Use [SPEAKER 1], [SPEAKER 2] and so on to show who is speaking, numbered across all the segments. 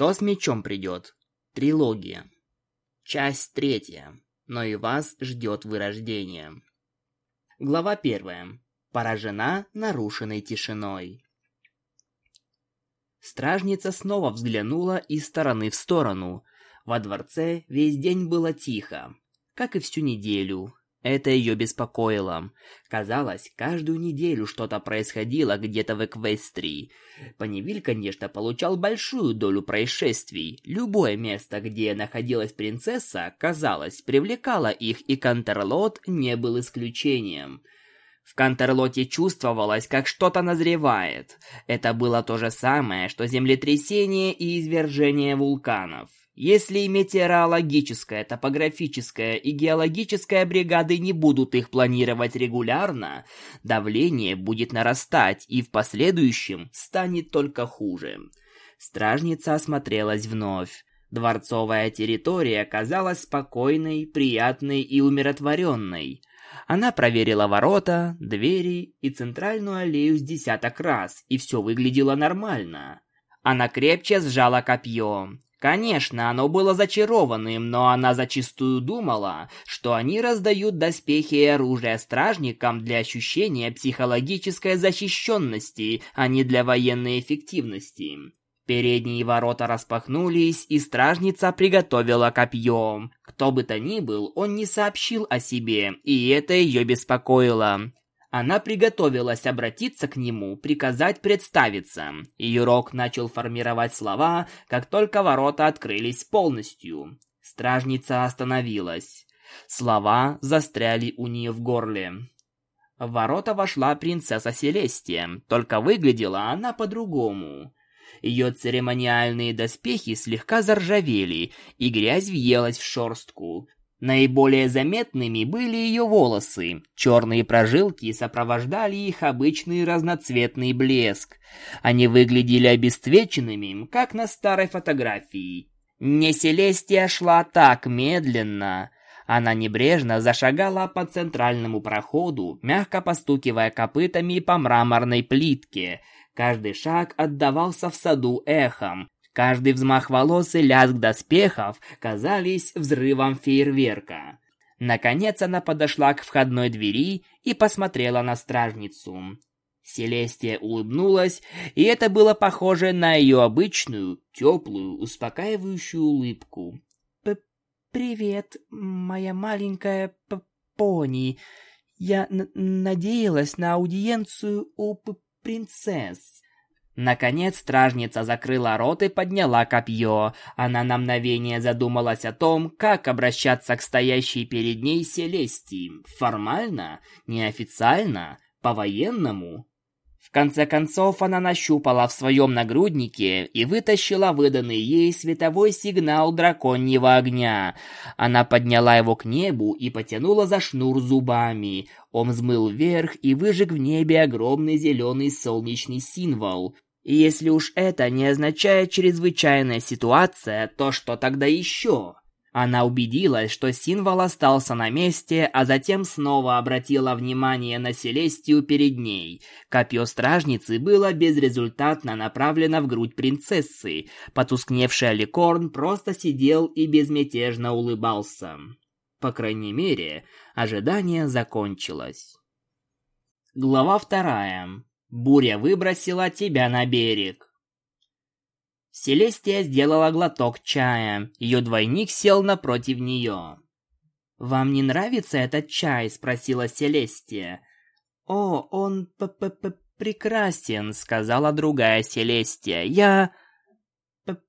[SPEAKER 1] Кто с мечом придет? Трилогия. Часть третья. Но и вас ждет вырождение. Глава первая. Поражена нарушенной тишиной. Стражница снова взглянула из стороны в сторону. Во дворце весь день было тихо, как и всю неделю. Это ее беспокоило. Казалось, каждую неделю что-то происходило где-то в Эквестрии. Паневиль, конечно, получал большую долю происшествий. Любое место, где находилась принцесса, казалось, привлекало их, и Кантерлот не был исключением. В Кантерлоте чувствовалось, как что-то назревает. Это было то же самое, что землетрясение и извержение вулканов. Если метеорологическая, топографическая и геологическая бригады не будут их планировать регулярно, давление будет нарастать и в последующем станет только хуже. Стражница осмотрелась вновь. Дворцовая территория казалась спокойной, приятной и умиротворенной. Она проверила ворота, двери и центральную аллею с десяток раз, и все выглядело нормально. Она крепче сжала копье. Конечно, оно было зачарованным, но она зачастую думала, что они раздают доспехи и оружие стражникам для ощущения психологической защищенности, а не для военной эффективности. Передние ворота распахнулись, и стражница приготовила копье. Кто бы то ни был, он не сообщил о себе, и это ее беспокоило. Она приготовилась обратиться к нему, приказать представиться. Юрок начал формировать слова, как только ворота открылись полностью. Стражница остановилась. Слова застряли у нее в горле. В ворота вошла принцесса Селестия, только выглядела она по-другому. Ее церемониальные доспехи слегка заржавели, и грязь въелась в шорстку. Наиболее заметными были ее волосы. Черные прожилки сопровождали их обычный разноцветный блеск. Они выглядели обесцвеченными, как на старой фотографии. Не Селестия шла так медленно. Она небрежно зашагала по центральному проходу, мягко постукивая копытами по мраморной плитке. Каждый шаг отдавался в саду эхом, Каждый взмах волос и лязг доспехов казались взрывом фейерверка. Наконец она подошла к входной двери и посмотрела на стражницу. Селестия улыбнулась, и это было похоже на ее обычную, теплую, успокаивающую улыбку. «Привет, моя маленькая пони. Я надеялась на аудиенцию у принцесс». Наконец стражница закрыла рот и подняла копье. Она на мгновение задумалась о том, как обращаться к стоящей перед ней Селестии. Формально? Неофициально? По-военному? В конце концов она нащупала в своем нагруднике и вытащила выданный ей световой сигнал драконьего огня. Она подняла его к небу и потянула за шнур зубами. Он взмыл вверх и выжег в небе огромный зеленый солнечный символ. И если уж это не означает чрезвычайная ситуация, то что тогда еще? Она убедилась, что символ остался на месте, а затем снова обратила внимание на Селестию перед ней. Копье стражницы было безрезультатно направлено в грудь принцессы. Потускневший Аликорн просто сидел и безмятежно улыбался. По крайней мере, ожидание закончилось. Глава вторая. Буря выбросила тебя на берег. Селестия сделала глоток чая. Ее двойник сел напротив нее. «Вам не нравится этот чай?» – спросила Селестия. «О, он п -п -п прекрасен», – сказала другая Селестия. «Я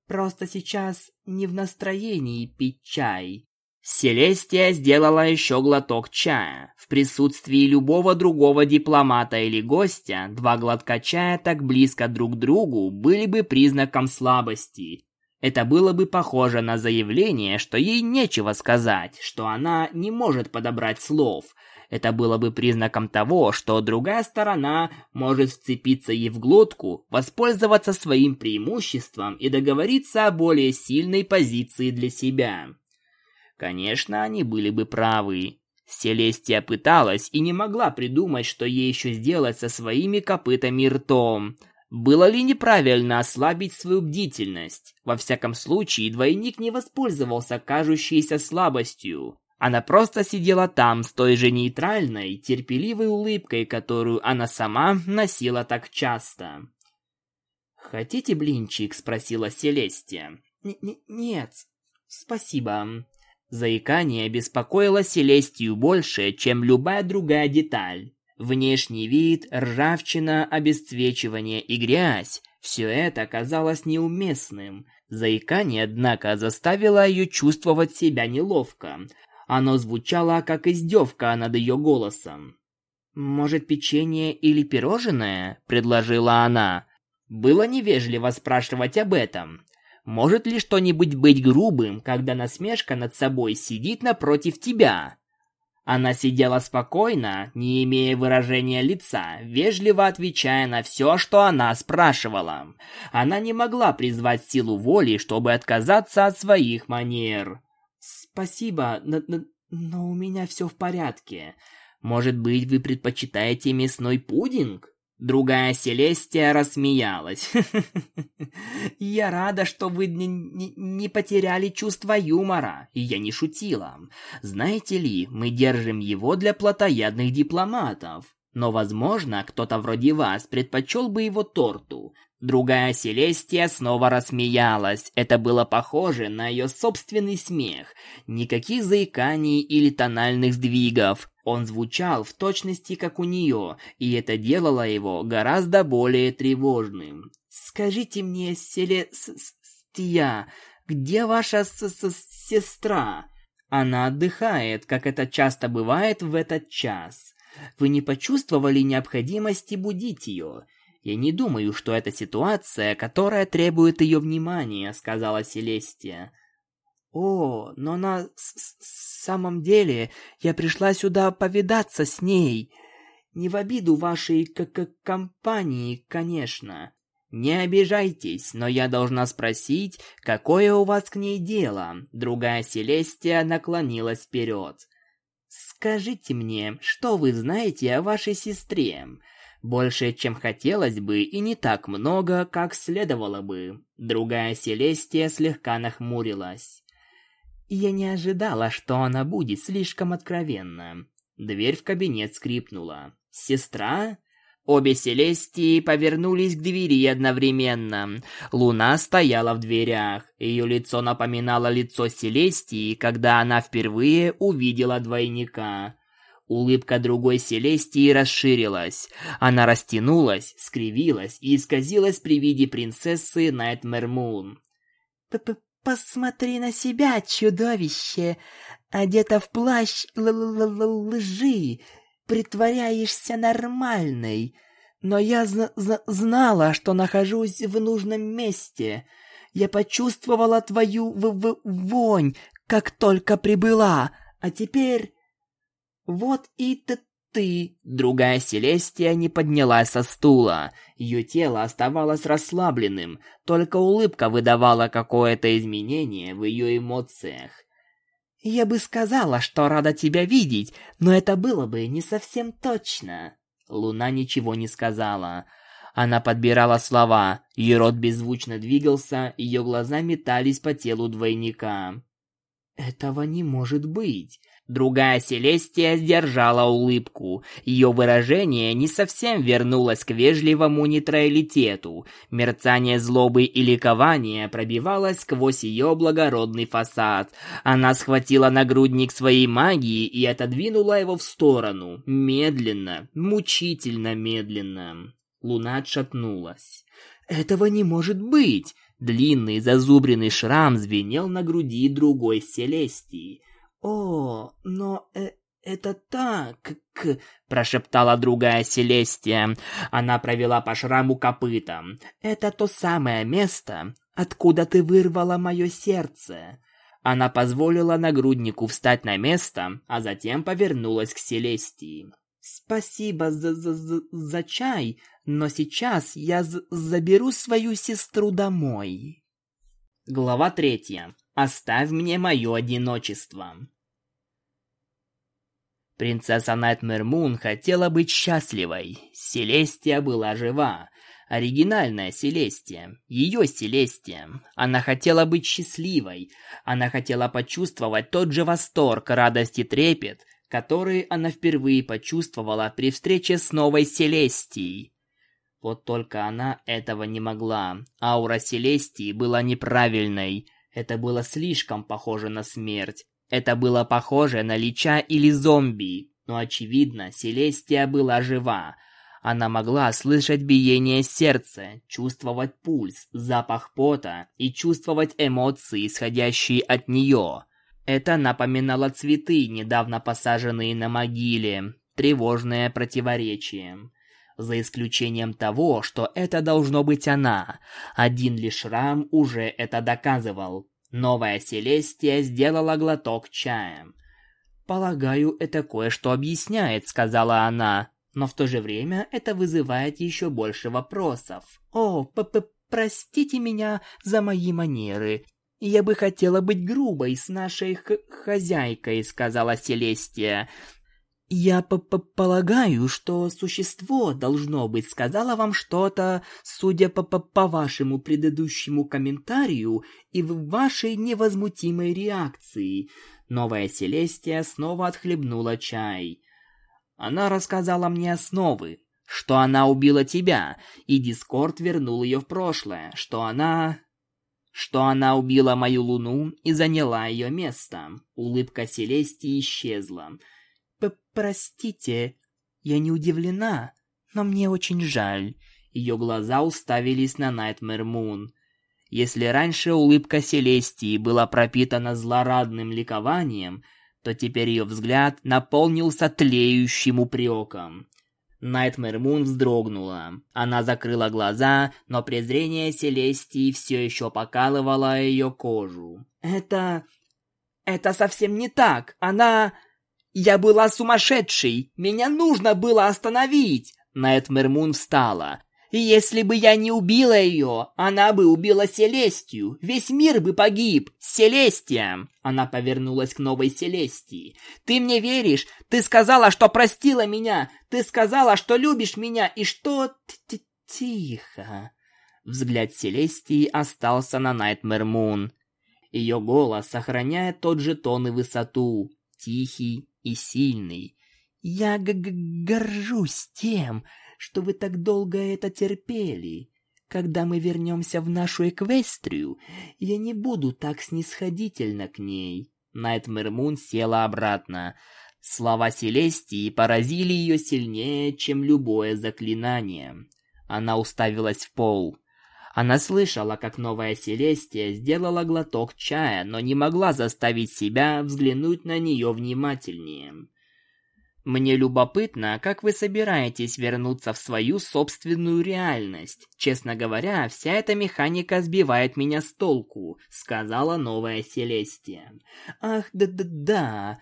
[SPEAKER 1] просто сейчас не в настроении пить чай». Селестия сделала еще глоток чая. В присутствии любого другого дипломата или гостя два глотка чая так близко друг к другу были бы признаком слабости. Это было бы похоже на заявление, что ей нечего сказать, что она не может подобрать слов. Это было бы признаком того, что другая сторона может вцепиться ей в глотку, воспользоваться своим преимуществом и договориться о более сильной позиции для себя. Конечно, они были бы правы. Селестия пыталась и не могла придумать, что ей еще сделать со своими копытами ртом. Было ли неправильно ослабить свою бдительность? Во всяком случае, двойник не воспользовался кажущейся слабостью. Она просто сидела там с той же нейтральной, терпеливой улыбкой, которую она сама носила так часто. «Хотите блинчик?» — спросила Селестия. Н -н «Нет, спасибо». Заикание беспокоило Селестию больше, чем любая другая деталь. Внешний вид, ржавчина, обесцвечивание и грязь – все это казалось неуместным. Заикание, однако, заставило ее чувствовать себя неловко. Оно звучало как издевка над ее голосом. «Может, печенье или пирожное?» – предложила она. Было невежливо спрашивать об этом. Может ли что-нибудь быть грубым, когда насмешка над собой сидит напротив тебя? Она сидела спокойно, не имея выражения лица, вежливо отвечая на все, что она спрашивала. Она не могла призвать силу воли, чтобы отказаться от своих манер. «Спасибо, но, но, но у меня все в порядке. Может быть, вы предпочитаете мясной пудинг?» Другая Селестия рассмеялась. «Я рада, что вы не, не, не потеряли чувство юмора, и я не шутила. Знаете ли, мы держим его для плотоядных дипломатов. Но, возможно, кто-то вроде вас предпочел бы его торту. Другая Селестия снова рассмеялась. Это было похоже на ее собственный смех. Никаких заиканий или тональных сдвигов. Он звучал в точности, как у нее, и это делало его гораздо более тревожным. «Скажите мне, Селестия, где ваша с -с сестра?» Она отдыхает, как это часто бывает в этот час. Вы не почувствовали необходимости будить ее? «Я не думаю, что это ситуация, которая требует ее внимания», — сказала Селестия. «О, но на самом деле я пришла сюда повидаться с ней. Не в обиду вашей к -к компании, конечно. Не обижайтесь, но я должна спросить, какое у вас к ней дело?» Другая Селестия наклонилась вперед. «Скажите мне, что вы знаете о вашей сестре? Больше, чем хотелось бы, и не так много, как следовало бы. Другая Селестия слегка нахмурилась. Я не ожидала, что она будет слишком откровенна. Дверь в кабинет скрипнула. «Сестра?» Обе Селестии повернулись к двери одновременно. Луна стояла в дверях. Ее лицо напоминало лицо Селестии, когда она впервые увидела двойника. Улыбка другой Селестии расширилась. Она растянулась, скривилась и исказилась при виде принцессы Найтмермун. «Посмотри на себя, чудовище! Одета в плащ л -л -л лжи, притворяешься нормальной. Но я знала, что нахожусь в нужном месте. Я почувствовала твою в -в вонь, как только прибыла, а теперь «Вот и ты, ты!» Другая Селестия не поднялась со стула. Ее тело оставалось расслабленным, только улыбка выдавала какое-то изменение в ее эмоциях. «Я бы сказала, что рада тебя видеть, но это было бы не совсем точно». Луна ничего не сказала. Она подбирала слова, ее рот беззвучно двигался, ее глаза метались по телу двойника. «Этого не может быть!» Другая Селестия сдержала улыбку. Ее выражение не совсем вернулось к вежливому нейтралитету. Мерцание злобы и ликования пробивалось сквозь ее благородный фасад. Она схватила нагрудник своей магии и отодвинула его в сторону. Медленно, мучительно медленно. Луна отшатнулась. «Этого не может быть!» Длинный зазубренный шрам звенел на груди другой Селестии. «О, но э, это так!» — прошептала другая Селестия. Она провела по шраму копытом. «Это то самое место, откуда ты вырвала мое сердце». Она позволила нагруднику встать на место, а затем повернулась к Селестии. «Спасибо за, за, за, за чай, но сейчас я заберу свою сестру домой». Глава третья. Оставь мне мое одиночество. Принцесса Найтмер Мун хотела быть счастливой. Селестия была жива. Оригинальная Селестия, ее Селестия. Она хотела быть счастливой. Она хотела почувствовать тот же восторг, радость и трепет, который она впервые почувствовала при встрече с новой Селестией. Вот только она этого не могла. Аура Селестии была неправильной. Это было слишком похоже на смерть. Это было похоже на лича или зомби. Но очевидно, Селестия была жива. Она могла слышать биение сердца, чувствовать пульс, запах пота и чувствовать эмоции, исходящие от нее. Это напоминало цветы, недавно посаженные на могиле. Тревожное противоречие. За исключением того, что это должно быть она. Один лишь шрам уже это доказывал. Новая Селестия сделала глоток чая. «Полагаю, это кое-что объясняет», — сказала она. «Но в то же время это вызывает еще больше вопросов. О, п -п простите меня за мои манеры. Я бы хотела быть грубой с нашей хозяйкой», — сказала Селестия. «Я полагаю, что существо, должно быть, сказала вам что-то, судя по, по, по вашему предыдущему комментарию и в вашей невозмутимой реакции». Новая Селестия снова отхлебнула чай. «Она рассказала мне основы, что она убила тебя, и Дискорд вернул ее в прошлое, что она...» что она убила мою луну и заняла ее место. Улыбка Селестии исчезла. «Простите, я не удивлена, но мне очень жаль». Ее глаза уставились на Найтмэр Мун. Если раньше улыбка Селестии была пропитана злорадным ликованием, то теперь ее взгляд наполнился тлеющим упреком. Найтмэр Мун вздрогнула. Она закрыла глаза, но презрение Селестии все еще покалывало ее кожу. «Это... это совсем не так. Она...» «Я была сумасшедшей! Меня нужно было остановить!» Найт Мермун встала. «Если бы я не убила ее, она бы убила Селестию. Весь мир бы погиб. Селестия!» Она повернулась к новой Селестии. «Ты мне веришь? Ты сказала, что простила меня. Ты сказала, что любишь меня и что...» «Тихо!» Взгляд Селестии остался на Найтмер Мун. Ее голос сохраняет тот же тон и высоту. Тихий и сильный. Я г -г горжусь тем, что вы так долго это терпели. Когда мы вернемся в нашу Эквестрию, я не буду так снисходительна к ней. Найтмэр Мун села обратно. Слова Селестии поразили ее сильнее, чем любое заклинание. Она уставилась в пол. Она слышала, как новая Селестия сделала глоток чая, но не могла заставить себя взглянуть на нее внимательнее. Мне любопытно, как вы собираетесь вернуться в свою собственную реальность. Честно говоря, вся эта механика сбивает меня с толку, сказала новая Селестия. Ах, да-да-да.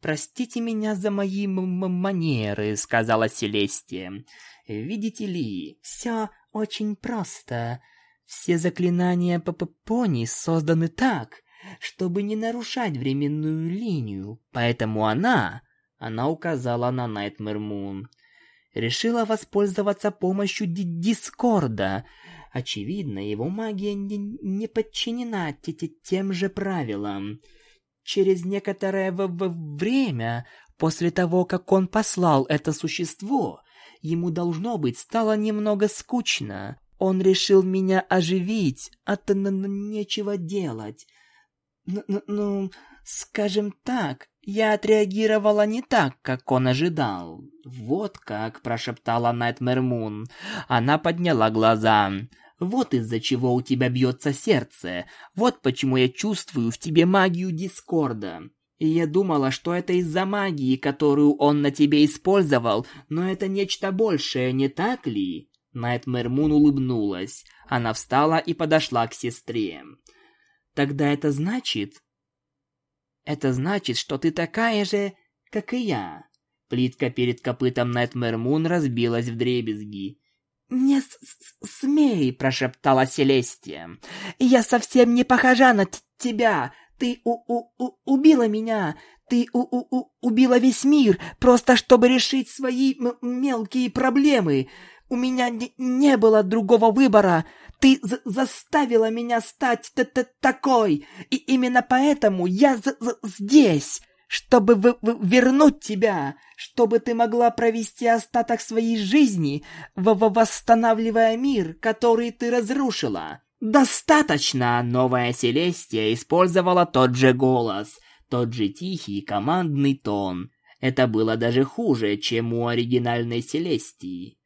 [SPEAKER 1] Простите меня за мои манеры, сказала Селестия. Видите ли, все очень просто. Все заклинания по Пони созданы так, чтобы не нарушать временную линию. Поэтому она, она указала на Найтмэр Мун, решила воспользоваться помощью Ди Дискорда. Очевидно, его магия не, не подчинена тем же правилам. Через некоторое время, после того, как он послал это существо, ему должно быть стало немного скучно. Он решил меня оживить, а то нечего делать. Ну, скажем так, я отреагировала не так, как он ожидал. Вот как, прошептала Найтмэр Мун. Она подняла глаза. Вот из-за чего у тебя бьется сердце. Вот почему я чувствую в тебе магию Дискорда. Я думала, что это из-за магии, которую он на тебе использовал, но это нечто большее, не так ли? Найтмэр Мун улыбнулась. Она встала и подошла к сестре. «Тогда это значит...» «Это значит, что ты такая же, как и я». Плитка перед копытом Найтмэр Мун разбилась в дребезги. «Не смей!» – прошептала Селестия. «Я совсем не похожа на тебя! Ты у -у -у убила меня! Ты у -у -у убила весь мир, просто чтобы решить свои мелкие проблемы! У меня не, не было другого выбора. Ты заставила меня стать т -т такой, и именно поэтому я здесь, чтобы вернуть тебя, чтобы ты могла провести остаток своей жизни, в восстанавливая мир, который ты разрушила. Достаточно, новая Селестия использовала тот же голос, тот же тихий командный тон. Это было даже хуже, чем у оригинальной Селестии.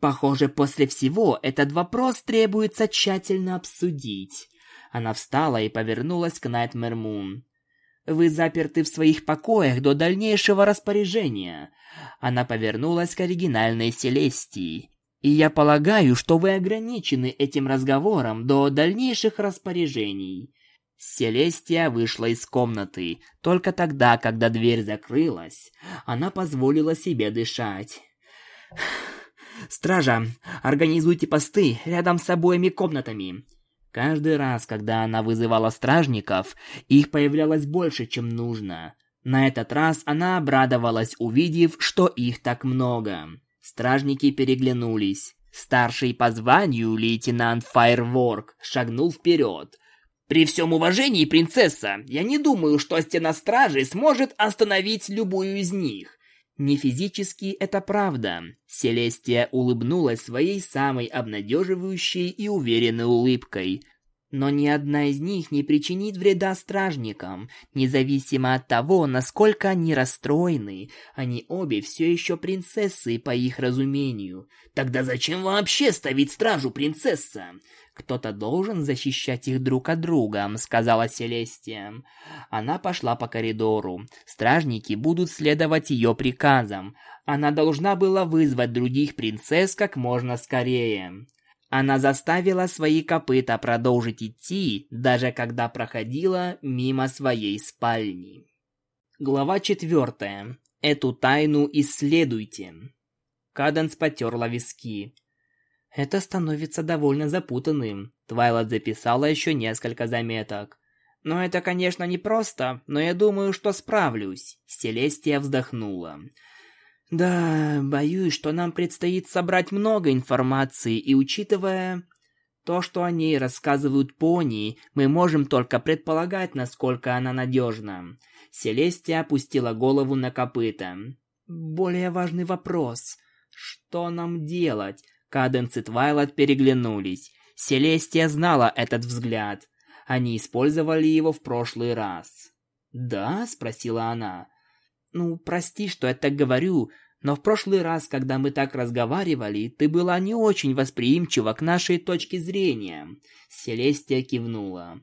[SPEAKER 1] Похоже, после всего этот вопрос требуется тщательно обсудить. Она встала и повернулась к Найтмер Мун. Вы заперты в своих покоях до дальнейшего распоряжения. Она повернулась к оригинальной Селестии. И я полагаю, что вы ограничены этим разговором до дальнейших распоряжений. Селестия вышла из комнаты. Только тогда, когда дверь закрылась, она позволила себе дышать. Стража, организуйте посты рядом с обоими комнатами. Каждый раз, когда она вызывала стражников, их появлялось больше, чем нужно. На этот раз она обрадовалась, увидев, что их так много. Стражники переглянулись. Старший по званию лейтенант Файрворк шагнул вперед. «При всем уважении, принцесса, я не думаю, что стена стражи сможет остановить любую из них. Не физически это правда. Селестия улыбнулась своей самой обнадеживающей и уверенной улыбкой. Но ни одна из них не причинит вреда стражникам, независимо от того, насколько они расстроены. Они обе все еще принцессы по их разумению. Тогда зачем вообще ставить стражу, принцесса? «Кто-то должен защищать их друг от друга», — сказала Селестия. Она пошла по коридору. Стражники будут следовать ее приказам. Она должна была вызвать других принцесс как можно скорее. Она заставила свои копыта продолжить идти, даже когда проходила мимо своей спальни. Глава четвертая. Эту тайну исследуйте. Каденс потерла виски. Это становится довольно запутанным. Твайлот записала еще несколько заметок. Но это, конечно, не просто, но я думаю, что справлюсь. Селестия вздохнула. Да, боюсь, что нам предстоит собрать много информации, и учитывая то, что о ней рассказывают пони, мы можем только предполагать, насколько она надежна. Селестия опустила голову на копыта. Более важный вопрос. Что нам делать? Каденс и Твайлайт переглянулись. Селестия знала этот взгляд. Они использовали его в прошлый раз. «Да?» – спросила она. «Ну, прости, что я так говорю, но в прошлый раз, когда мы так разговаривали, ты была не очень восприимчива к нашей точке зрения». Селестия кивнула.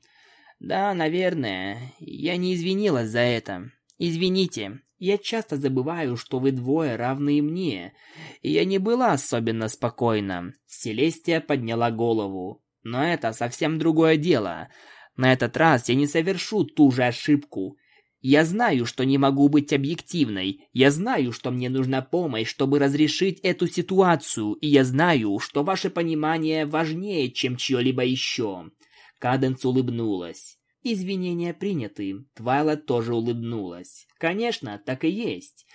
[SPEAKER 1] «Да, наверное. Я не извинилась за это. Извините. Я часто забываю, что вы двое равны мне. Я не была особенно спокойна. Селестия подняла голову. Но это совсем другое дело. На этот раз я не совершу ту же ошибку. Я знаю, что не могу быть объективной. Я знаю, что мне нужна помощь, чтобы разрешить эту ситуацию. И я знаю, что ваше понимание важнее, чем чье-либо еще. Каденс улыбнулась. Извинения приняты. Твайла тоже улыбнулась. Конечно, так и есть.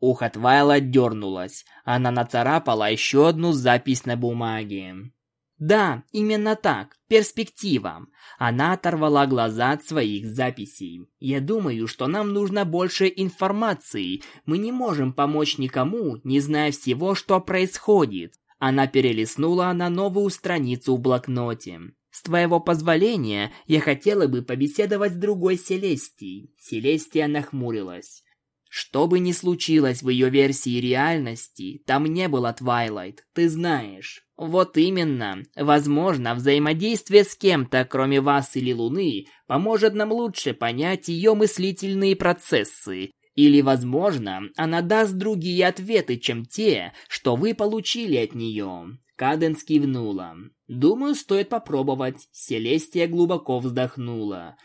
[SPEAKER 1] Ухо Твайла дернулось. Она нацарапала еще одну запись на бумаге. Да, именно так. Перспектива. Она оторвала глаза от своих записей. Я думаю, что нам нужно больше информации. Мы не можем помочь никому, не зная всего, что происходит. Она перелистнула на новую страницу в блокноте. С твоего позволения, я хотела бы побеседовать с другой Селестией. Селестия нахмурилась. Что бы ни случилось в ее версии реальности, там не было Твайлайт, ты знаешь. Вот именно. Возможно, взаимодействие с кем-то, кроме вас или Луны, поможет нам лучше понять ее мыслительные процессы. Или, возможно, она даст другие ответы, чем те, что вы получили от нее. Каденс кивнула. «Думаю, стоит попробовать». Селестия глубоко вздохнула.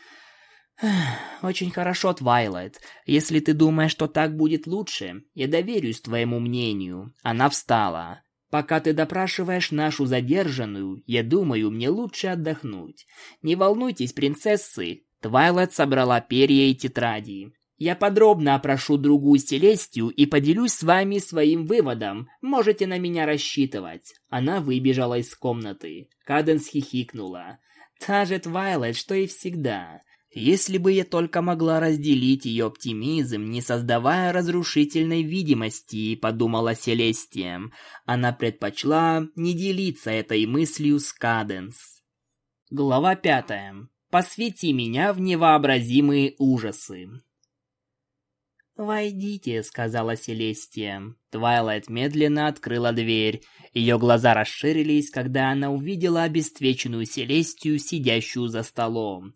[SPEAKER 1] «Очень хорошо, Твайлайт. Если ты думаешь, что так будет лучше, я доверюсь твоему мнению». Она встала. «Пока ты допрашиваешь нашу задержанную, я думаю, мне лучше отдохнуть. Не волнуйтесь, принцессы». Твайлайт собрала перья и тетради. Я подробно опрошу другую Селестию и поделюсь с вами своим выводом. Можете на меня рассчитывать. Она выбежала из комнаты. Каденс хихикнула. Та же Твайлайт, что и всегда. Если бы я только могла разделить ее оптимизм, не создавая разрушительной видимости, подумала Селестия. Она предпочла не делиться этой мыслью с Каденс. Глава пятая. Посвяти меня в невообразимые ужасы. «Войдите», — сказала Селестия. Твайлайт медленно открыла дверь. Ее глаза расширились, когда она увидела обесцвеченную Селестию, сидящую за столом.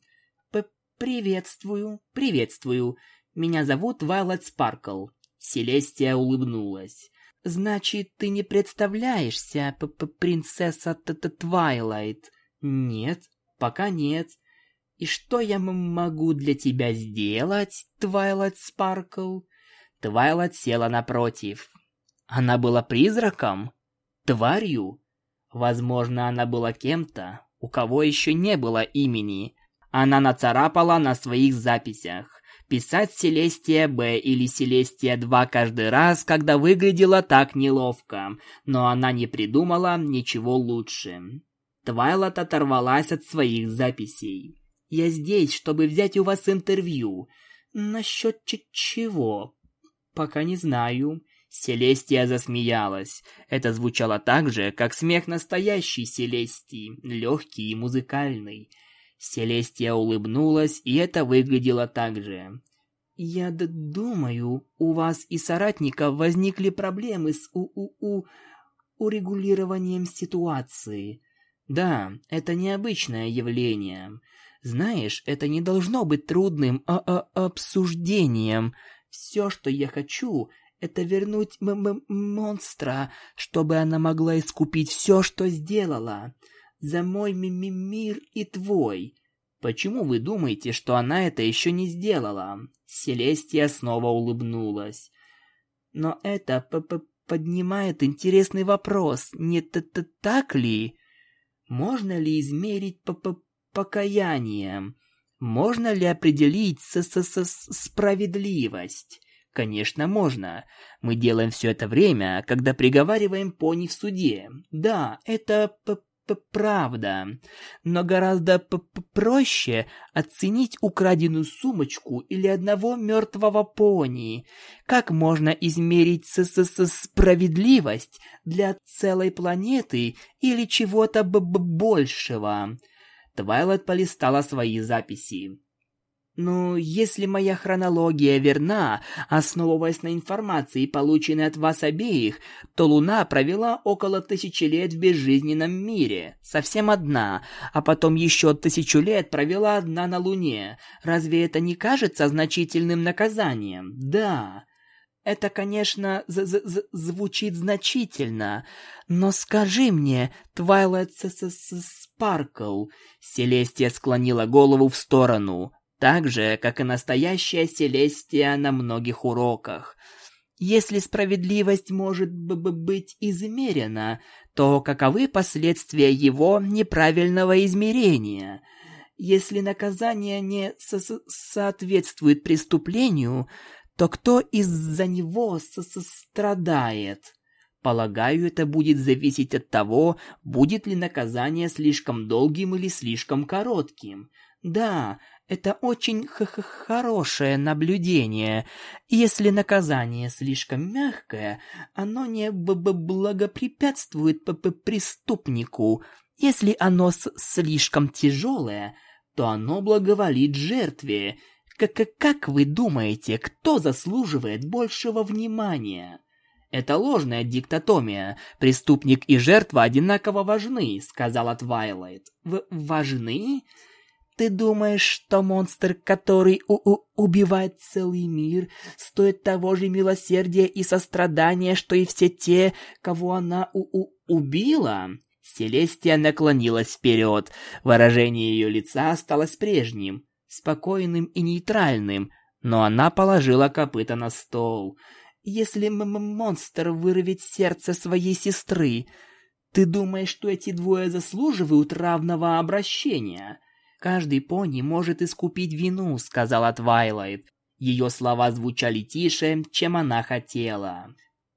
[SPEAKER 1] «Приветствую, приветствую. Меня зовут Твайлайт Спаркл». Селестия улыбнулась. «Значит, ты не представляешься, п -п принцесса Т -т Твайлайт?» «Нет, пока нет. «И что я могу для тебя сделать, Твайлайт Спаркл?» Твайлайт села напротив. Она была призраком? Тварью? Возможно, она была кем-то, у кого еще не было имени. Она нацарапала на своих записях. Писать Селестия Б или Селестия 2 каждый раз, когда выглядело так неловко, но она не придумала ничего лучше. Твайлот оторвалась от своих записей. Я здесь, чтобы взять у вас интервью. Насчет чего? Пока не знаю. Селестия засмеялась. Это звучало так же, как смех настоящей Селестии, легкий и музыкальный. Селестия улыбнулась, и это выглядело так же. «Я думаю, у вас и соратников возникли проблемы с у-у-у урегулированием ситуации. Да, это необычное явление. Знаешь, это не должно быть трудным а -а обсуждением. Все, что я хочу, это вернуть м -м монстра, чтобы она могла искупить все, что сделала. За мой м -м мир и твой. Почему вы думаете, что она это еще не сделала? Селестия снова улыбнулась. Но это п -п поднимает интересный вопрос, не т -т так ли? Можно ли измерить п -п покаянием. Можно ли определить с -с -с справедливость? Конечно, можно. Мы делаем все это время, когда приговариваем пони в суде. Да, это правда. Но гораздо п -п проще оценить украденную сумочку или одного мертвого пони. Как можно измерить с -с -с справедливость для целой планеты или чего-то большего? Твайлайт полистала свои записи. «Ну, если моя хронология верна, основываясь на информации, полученной от вас обеих, то Луна провела около тысячи лет в безжизненном мире, совсем одна, а потом еще тысячу лет провела одна на Луне. Разве это не кажется значительным наказанием? Да. Это, конечно, з -з звучит значительно, но скажи мне, Твайлайт Спаркл, Селестия склонила голову в сторону, так же, как и настоящая Селестия на многих уроках. Если справедливость может быть измерена, то каковы последствия его неправильного измерения? Если наказание не со соответствует преступлению, то кто из-за него страдает? Полагаю, это будет зависеть от того, будет ли наказание слишком долгим или слишком коротким. Да, это очень х -х хорошее наблюдение. Если наказание слишком мягкое, оно не б -б благопрепятствует п -п преступнику. Если оно слишком тяжелое, то оно благоволит жертве. Как, как вы думаете, кто заслуживает большего внимания? Это ложная диктатомия. Преступник и жертва одинаково важны, сказала Твайлайт. В важны? Ты думаешь, что монстр, который у -у убивает целый мир, стоит того же милосердия и сострадания, что и все те, кого она у -у убила? Селестия наклонилась вперед. Выражение ее лица осталось прежним спокойным и нейтральным, но она положила копыта на стол. «Если м -м монстр вырвет сердце своей сестры, ты думаешь, что эти двое заслуживают равного обращения?» «Каждый пони может искупить вину», — сказала Твайлайт. Ее слова звучали тише, чем она хотела.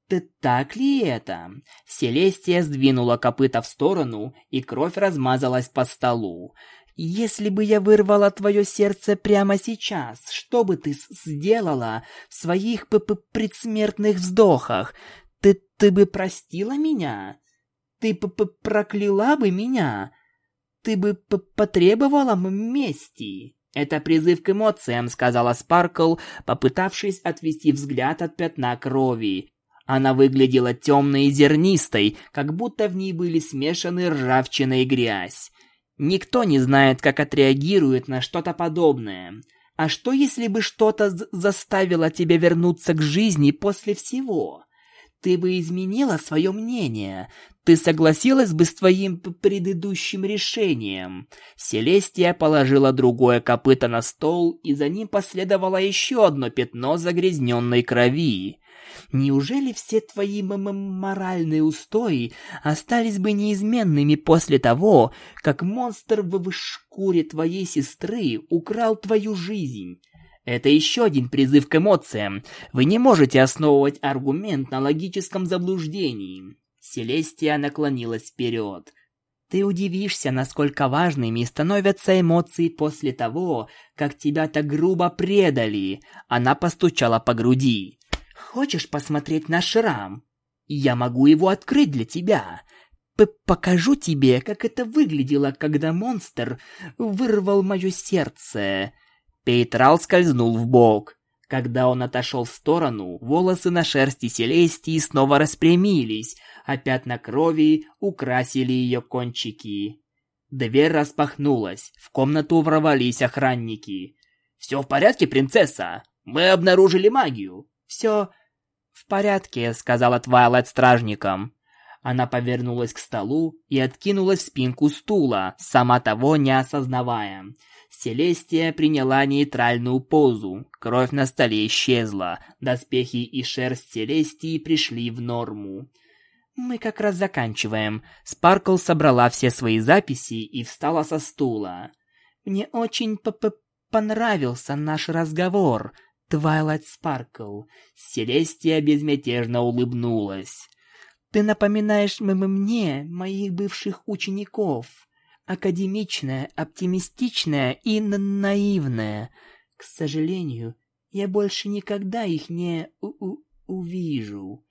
[SPEAKER 1] «Ты так ли это?» Селестия сдвинула копыта в сторону, и кровь размазалась по столу. «Если бы я вырвала твое сердце прямо сейчас, что бы ты сделала в своих п -п предсмертных вздохах? Ты, ты бы простила меня? Ты п -п прокляла бы меня? Ты бы потребовала мести?» «Это призыв к эмоциям», — сказала Спаркл, попытавшись отвести взгляд от пятна крови. Она выглядела темной и зернистой, как будто в ней были смешаны ржавчина и грязь. Никто не знает, как отреагирует на что-то подобное. А что, если бы что-то заставило тебя вернуться к жизни после всего? Ты бы изменила свое мнение. Ты согласилась бы с твоим предыдущим решением. Селестия положила другое копыто на стол, и за ним последовало еще одно пятно загрязненной крови. Неужели все твои м -м моральные устои остались бы неизменными после того, как монстр в шкуре твоей сестры украл твою жизнь? Это еще один призыв к эмоциям. Вы не можете основывать аргумент на логическом заблуждении. Селестия наклонилась вперед. Ты удивишься, насколько важными становятся эмоции после того, как тебя так грубо предали. Она постучала по груди. Хочешь посмотреть на шрам? Я могу его открыть для тебя. П Покажу тебе, как это выглядело, когда монстр вырвал мое сердце. Пейтрал скользнул в бок. Когда он отошел в сторону, волосы на шерсти Селестии снова распрямились, а пятна крови украсили ее кончики. Дверь распахнулась, в комнату ворвались охранники. «Все в порядке, принцесса? Мы обнаружили магию!» «Все в порядке», — сказала Твайлайт стражникам. Она повернулась к столу и откинулась в спинку стула, сама того не осознавая. Селестия приняла нейтральную позу. Кровь на столе исчезла. Доспехи и шерсть Селестии пришли в норму. «Мы как раз заканчиваем». Спаркл собрала все свои записи и встала со стула. «Мне очень понравился наш разговор, Твайлайт Спаркл». Селестия безмятежно улыбнулась. «Ты напоминаешь мне моих бывших учеников. Академичная, оптимистичная и наивная. К сожалению, я больше никогда их не у -у увижу».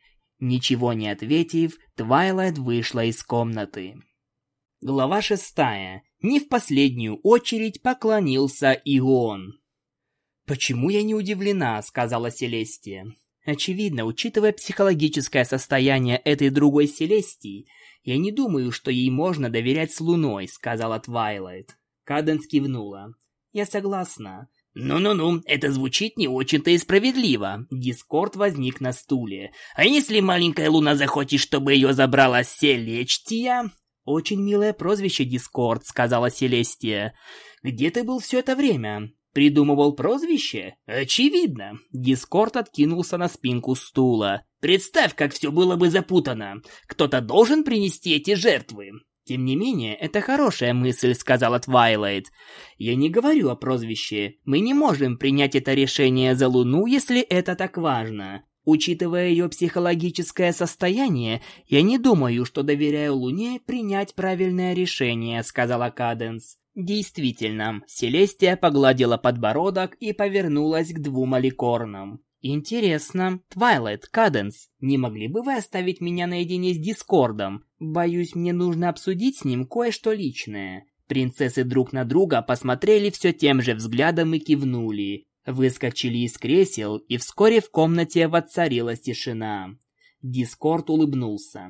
[SPEAKER 1] Ничего не ответив, Твайлайт вышла из комнаты. Глава шестая. Не в последнюю очередь поклонился и он. «Почему я не удивлена?» — сказала Селестия. Очевидно, учитывая психологическое состояние этой другой Селестии, я не думаю, что ей можно доверять с Луной, сказала Твайлайт. Каденс кивнула. Я согласна. «Ну-ну-ну, это звучит не очень-то и справедливо». Дискорд возник на стуле. «А если маленькая луна захочет, чтобы ее забрала Селестия?» «Очень милое прозвище, Дискорд», — сказала Селестия. «Где ты был все это время?» «Придумывал прозвище?» «Очевидно». Дискорд откинулся на спинку стула. «Представь, как все было бы запутано. Кто-то должен принести эти жертвы. «Тем не менее, это хорошая мысль», — сказала Твайлайт. «Я не говорю о прозвище. Мы не можем принять это решение за Луну, если это так важно. Учитывая ее психологическое состояние, я не думаю, что доверяю Луне принять правильное решение», — сказала Каденс. Действительно, Селестия погладила подбородок и повернулась к двум аликорнам. «Интересно. Твайлайт, Каденс, не могли бы вы оставить меня наедине с Дискордом? Боюсь, мне нужно обсудить с ним кое-что личное». Принцессы друг на друга посмотрели все тем же взглядом и кивнули. Выскочили из кресел, и вскоре в комнате воцарилась тишина. Дискорд улыбнулся.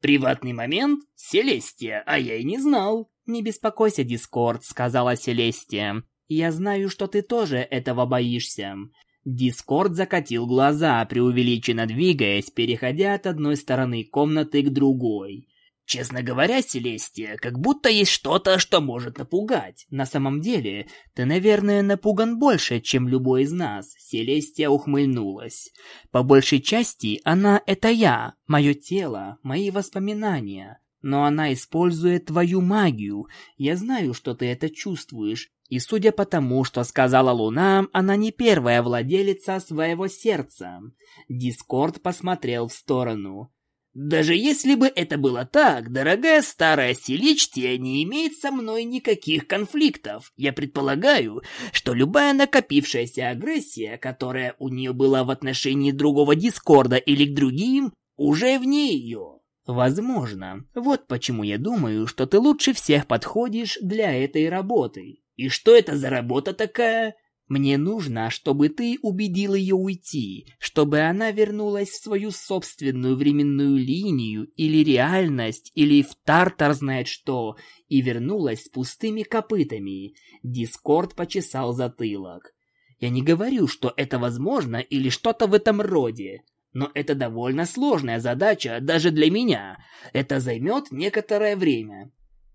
[SPEAKER 1] «Приватный момент? Селестия, а я и не знал». «Не беспокойся, Дискорд», — сказала Селестия. «Я знаю, что ты тоже этого боишься. Дискорд закатил глаза, преувеличенно двигаясь, переходя от одной стороны комнаты к другой. Честно говоря, Селестия, как будто есть что-то, что может напугать. На самом деле, ты, наверное, напуган больше, чем любой из нас. Селестия ухмыльнулась. По большей части, она — это я, мое тело, мои воспоминания. Но она использует твою магию. Я знаю, что ты это чувствуешь. И судя по тому, что сказала Луна, она не первая владелица своего сердца. Дискорд посмотрел в сторону. Даже если бы это было так, дорогая старая Селичтия не имеет со мной никаких конфликтов. Я предполагаю, что любая накопившаяся агрессия, которая у нее была в отношении другого Дискорда или к другим, уже вне ее. Возможно. Вот почему я думаю, что ты лучше всех подходишь для этой работы. И что это за работа такая? Мне нужно, чтобы ты убедил ее уйти, чтобы она вернулась в свою собственную временную линию или реальность, или в Тартар знает что, и вернулась с пустыми копытами. Дискорд почесал затылок. Я не говорю, что это возможно или что-то в этом роде, но это довольно сложная задача даже для меня. Это займет некоторое время.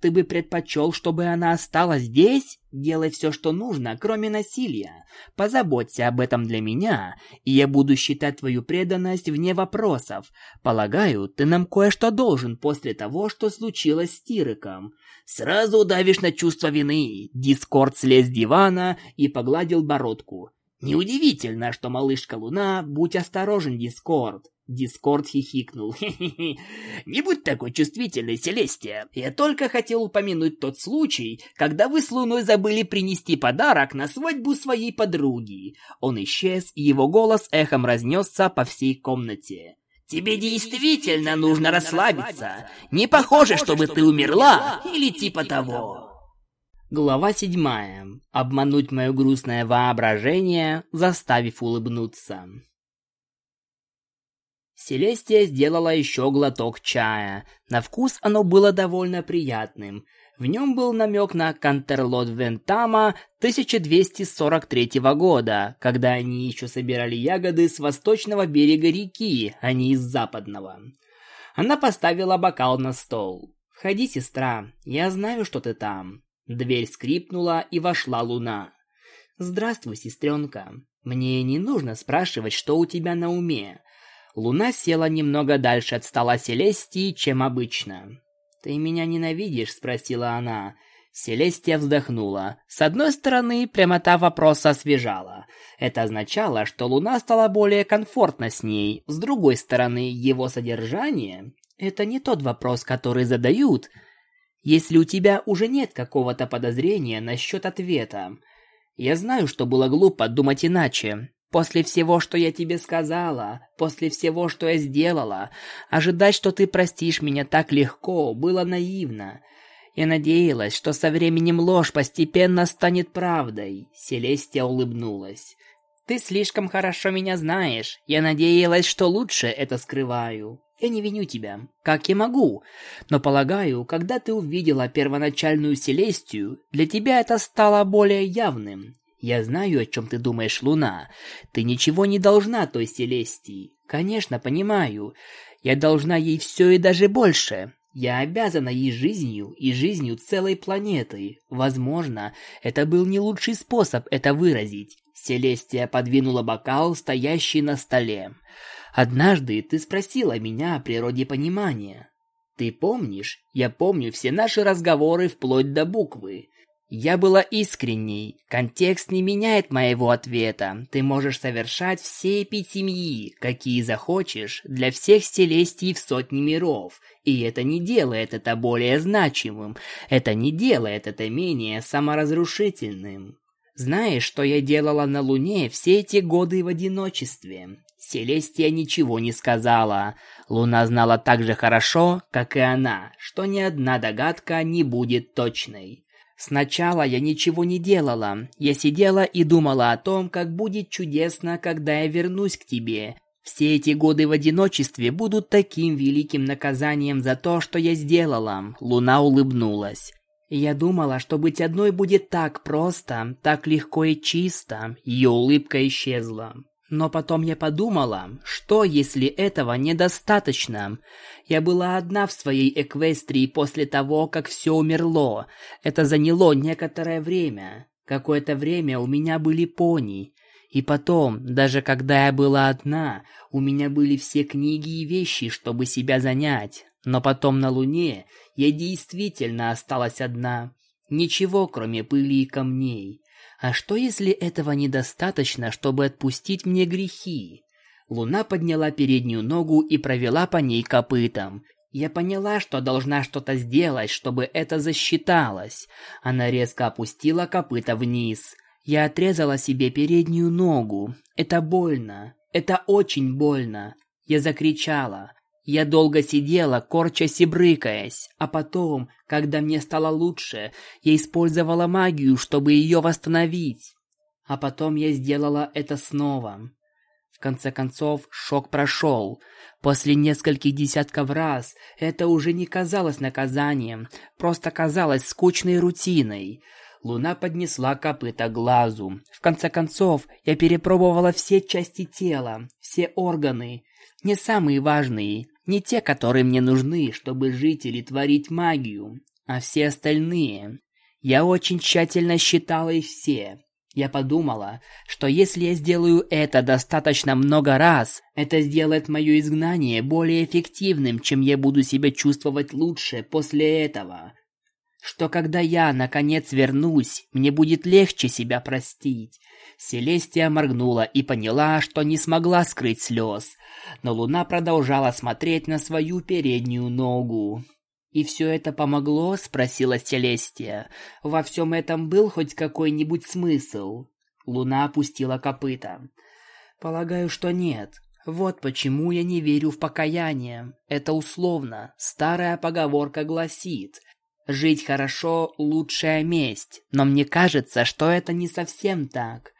[SPEAKER 1] Ты бы предпочел, чтобы она осталась здесь? Делай все, что нужно, кроме насилия. Позаботься об этом для меня, и я буду считать твою преданность вне вопросов. Полагаю, ты нам кое-что должен после того, что случилось с Тириком. Сразу давишь на чувство вины. Дискорд слез с дивана и погладил бородку. Неудивительно, что малышка Луна, будь осторожен, Дискорд. Дискорд хихикнул. «Не будь такой чувствительной, Селестия. Я только хотел упомянуть тот случай, когда вы с Луной забыли принести подарок на свадьбу своей подруги». Он исчез, и его голос эхом разнесся по всей комнате. «Тебе действительно нужно расслабиться. Не похоже, чтобы ты умерла или типа того». Глава седьмая. Обмануть мое грустное воображение, заставив улыбнуться. Селестия сделала еще глоток чая. На вкус оно было довольно приятным. В нем был намек на Кантерлот Вентама 1243 года, когда они еще собирали ягоды с восточного берега реки, а не из западного. Она поставила бокал на стол. «Входи, сестра, я знаю, что ты там». Дверь скрипнула, и вошла луна. «Здравствуй, сестренка. Мне не нужно спрашивать, что у тебя на уме. Луна села немного дальше от стола Селестии, чем обычно. «Ты меня ненавидишь?» — спросила она. Селестия вздохнула. С одной стороны, прямота вопроса освежала. Это означало, что Луна стала более комфортна с ней. С другой стороны, его содержание — это не тот вопрос, который задают, если у тебя уже нет какого-то подозрения насчет ответа. Я знаю, что было глупо думать иначе, После всего, что я тебе сказала, после всего, что я сделала, ожидать, что ты простишь меня так легко, было наивно. Я надеялась, что со временем ложь постепенно станет правдой. Селестия улыбнулась. Ты слишком хорошо меня знаешь. Я надеялась, что лучше это скрываю. Я не виню тебя, как я могу. Но полагаю, когда ты увидела первоначальную Селестию, для тебя это стало более явным. Я знаю, о чем ты думаешь, Луна. Ты ничего не должна той Селестии. Конечно, понимаю. Я должна ей все и даже больше. Я обязана ей жизнью и жизнью целой планеты. Возможно, это был не лучший способ это выразить. Селестия подвинула бокал, стоящий на столе. Однажды ты спросила меня о природе понимания. Ты помнишь? Я помню все наши разговоры вплоть до буквы. Я была искренней. Контекст не меняет моего ответа. Ты можешь совершать все эпитемии, какие захочешь, для всех селестий в сотни миров. И это не делает это более значимым. Это не делает это менее саморазрушительным. Знаешь, что я делала на Луне все эти годы в одиночестве? Селестия ничего не сказала. Луна знала так же хорошо, как и она, что ни одна догадка не будет точной. Сначала я ничего не делала. Я сидела и думала о том, как будет чудесно, когда я вернусь к тебе. Все эти годы в одиночестве будут таким великим наказанием за то, что я сделала. Луна улыбнулась. Я думала, что быть одной будет так просто, так легко и чисто. Ее улыбка исчезла. Но потом я подумала, что если этого недостаточно? Я была одна в своей Эквестрии после того, как все умерло. Это заняло некоторое время. Какое-то время у меня были пони. И потом, даже когда я была одна, у меня были все книги и вещи, чтобы себя занять. Но потом на Луне я действительно осталась одна. Ничего, кроме пыли и камней. А что, если этого недостаточно, чтобы отпустить мне грехи? Луна подняла переднюю ногу и провела по ней копытом. Я поняла, что должна что-то сделать, чтобы это засчиталось. Она резко опустила копыта вниз. Я отрезала себе переднюю ногу. Это больно. Это очень больно. Я закричала. Я долго сидела, корчась и брыкаясь, а потом, когда мне стало лучше, я использовала магию, чтобы ее восстановить. А потом я сделала это снова. В конце концов, шок прошел. После нескольких десятков раз это уже не казалось наказанием, просто казалось скучной рутиной. Луна поднесла копыта глазу. В конце концов, я перепробовала все части тела, все органы, не самые важные, не те, которые мне нужны, чтобы жить или творить магию, а все остальные. Я очень тщательно считала их все. Я подумала, что если я сделаю это достаточно много раз, это сделает мое изгнание более эффективным, чем я буду себя чувствовать лучше после этого. Что когда я, наконец, вернусь, мне будет легче себя простить. Селестия моргнула и поняла, что не смогла скрыть слез, но луна продолжала смотреть на свою переднюю ногу. «И все это помогло?» — спросила Селестия. «Во всем этом был хоть какой-нибудь смысл?» Луна опустила копыта. «Полагаю, что нет. Вот почему я не верю в покаяние. Это условно. Старая поговорка гласит, Жить хорошо – лучшая месть, но мне кажется, что это не совсем так.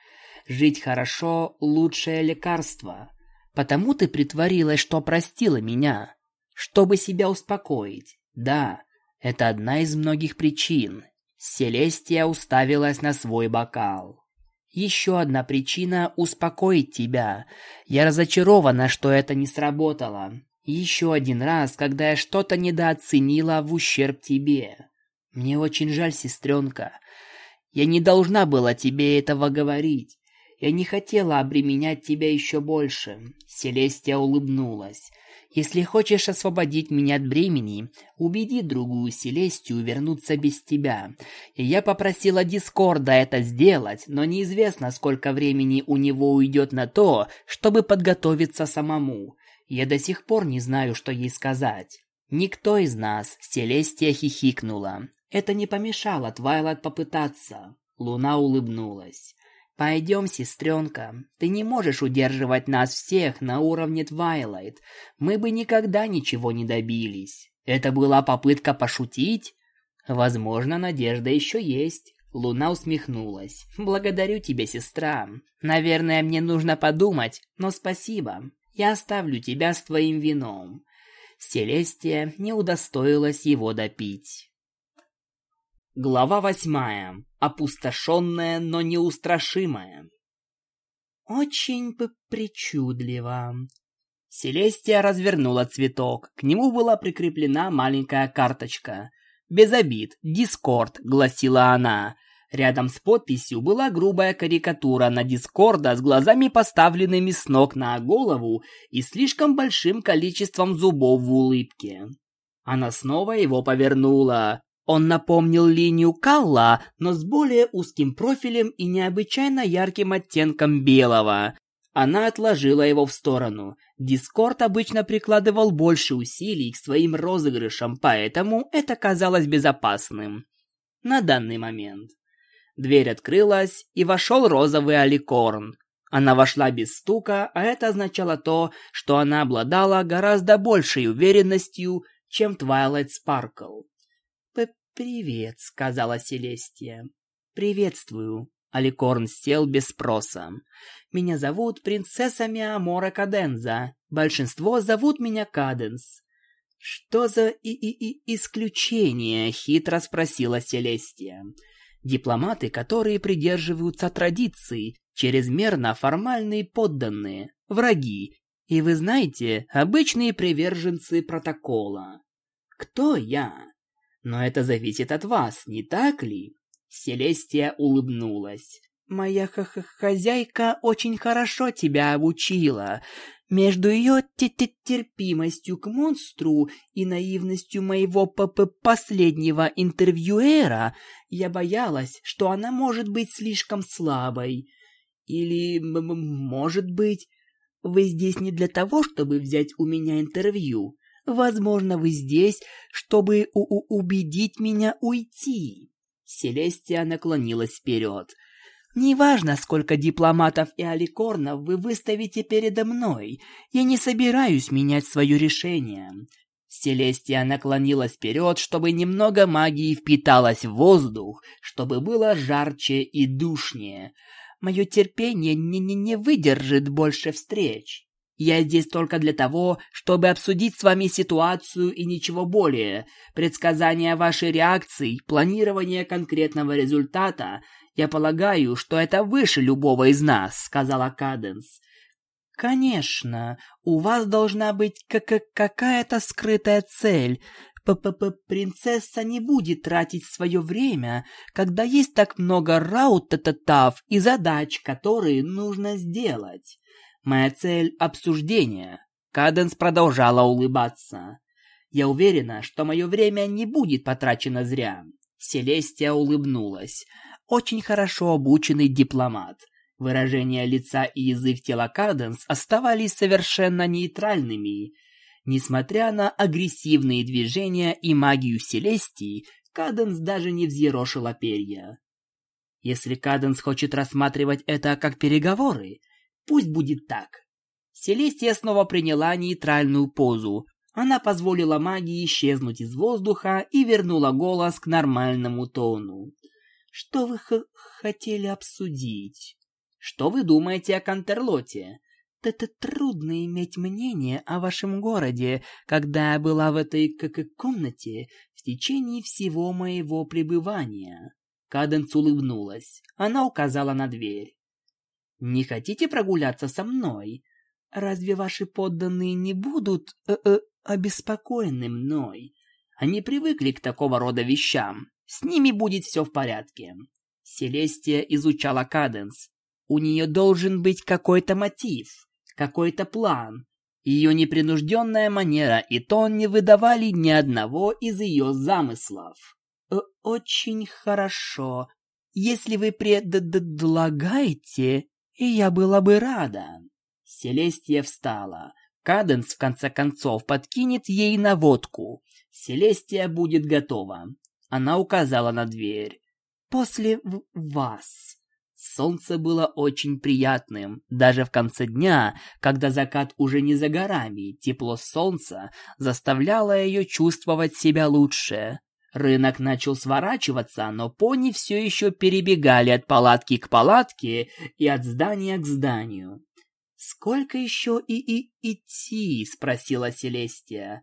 [SPEAKER 1] Жить хорошо – лучшее лекарство. Потому ты притворилась, что простила меня. Чтобы себя успокоить. Да, это одна из многих причин. Селестия уставилась на свой бокал. Еще одна причина – успокоить тебя. Я разочарована, что это не сработало. Еще один раз, когда я что-то недооценила в ущерб тебе. Мне очень жаль, сестренка. Я не должна была тебе этого говорить. Я не хотела обременять тебя еще больше. Селестия улыбнулась. Если хочешь освободить меня от бремени, убеди другую Селестию вернуться без тебя. И я попросила Дискорда это сделать, но неизвестно, сколько времени у него уйдет на то, чтобы подготовиться самому. Я до сих пор не знаю, что ей сказать. Никто из нас, Селестия хихикнула. Это не помешало Твайлайт попытаться. Луна улыбнулась. «Пойдем, сестренка. Ты не можешь удерживать нас всех на уровне Твайлайт. Мы бы никогда ничего не добились. Это была попытка пошутить? Возможно, надежда еще есть». Луна усмехнулась. «Благодарю тебя, сестра. Наверное, мне нужно подумать, но спасибо. Я оставлю тебя с твоим вином. Селестия не удостоилась его допить. Глава восьмая. Опустошенная, но неустрашимая. Очень причудливо. Селестия развернула цветок. К нему была прикреплена маленькая карточка. «Без обид, Дискорд», — гласила она. Рядом с подписью была грубая карикатура на Дискорда с глазами поставленными с ног на голову и слишком большим количеством зубов в улыбке. Она снова его повернула. Он напомнил лилию калла, но с более узким профилем и необычайно ярким оттенком белого. Она отложила его в сторону. Дискорд обычно прикладывал больше усилий к своим розыгрышам, поэтому это казалось безопасным. На данный момент. Дверь открылась, и вошел розовый аликорн. Она вошла без стука, а это означало то, что она обладала гораздо большей уверенностью, чем Твайлайт Спаркл. «Привет», — сказала Селестия. «Приветствую». Аликорн сел без спроса. «Меня зовут принцесса Миамора Каденза. Большинство зовут меня Каденс». «Что за и и и исключение?» — хитро спросила Селестия. Дипломаты, которые придерживаются традиций, чрезмерно формальные подданные, враги. И вы знаете, обычные приверженцы протокола. Кто я? Но это зависит от вас, не так ли? Селестия улыбнулась. моя х -х хозяйка очень хорошо тебя обучила. Между ее терпимостью к монстру и наивностью моего п -п последнего интервьюера я боялась, что она может быть слишком слабой. Или, может быть, вы здесь не для того, чтобы взять у меня интервью. Возможно, вы здесь, чтобы у -у убедить меня уйти. Селестия наклонилась вперед. Неважно, сколько дипломатов и аликорнов вы выставите передо мной, я не собираюсь менять свое решение. Селестия наклонилась вперед, чтобы немного магии впиталась в воздух, чтобы было жарче и душнее. Мое терпение не, не, не выдержит больше встреч. Я здесь только для того, чтобы обсудить с вами ситуацию и ничего более. Предсказание вашей реакции, планирование конкретного результата «Я полагаю, что это выше любого из нас», — сказала Каденс. «Конечно, у вас должна быть какая-то скрытая цель. П -п -п Принцесса не будет тратить свое время, когда есть так много раутататав и задач, которые нужно сделать. Моя цель — обсуждение». Каденс продолжала улыбаться. «Я уверена, что мое время не будет потрачено зря». Селестия улыбнулась очень хорошо обученный дипломат. Выражение лица и язык тела Каденс оставались совершенно нейтральными. Несмотря на агрессивные движения и магию Селестии, Каденс даже не взъерошила перья. Если Каденс хочет рассматривать это как переговоры, пусть будет так. Селестия снова приняла нейтральную позу. Она позволила магии исчезнуть из воздуха и вернула голос к нормальному тону. Что вы хотели обсудить? Что вы думаете о Кантерлоте? Это трудно иметь мнение о вашем городе, когда я была в этой как комнате в течение всего моего пребывания. Каденс улыбнулась. Она указала на дверь. «Не хотите прогуляться со мной? Разве ваши подданные не будут э -э, обеспокоены мной? Они привыкли к такого рода вещам. С ними будет все в порядке. Селестия изучала Каденс. У нее должен быть какой-то мотив, какой-то план. Ее непринужденная манера и тон не выдавали ни одного из ее замыслов. «Э, «Очень хорошо. Если вы предлагаете, я была бы рада». Селестия встала. Каденс, в конце концов, подкинет ей наводку. Селестия будет готова. Она указала на дверь. «После вас». Солнце было очень приятным. Даже в конце дня, когда закат уже не за горами, тепло солнца заставляло ее чувствовать себя лучше. Рынок начал сворачиваться, но пони все еще перебегали от палатки к палатке и от здания к зданию. «Сколько еще и, и идти?» — спросила Селестия.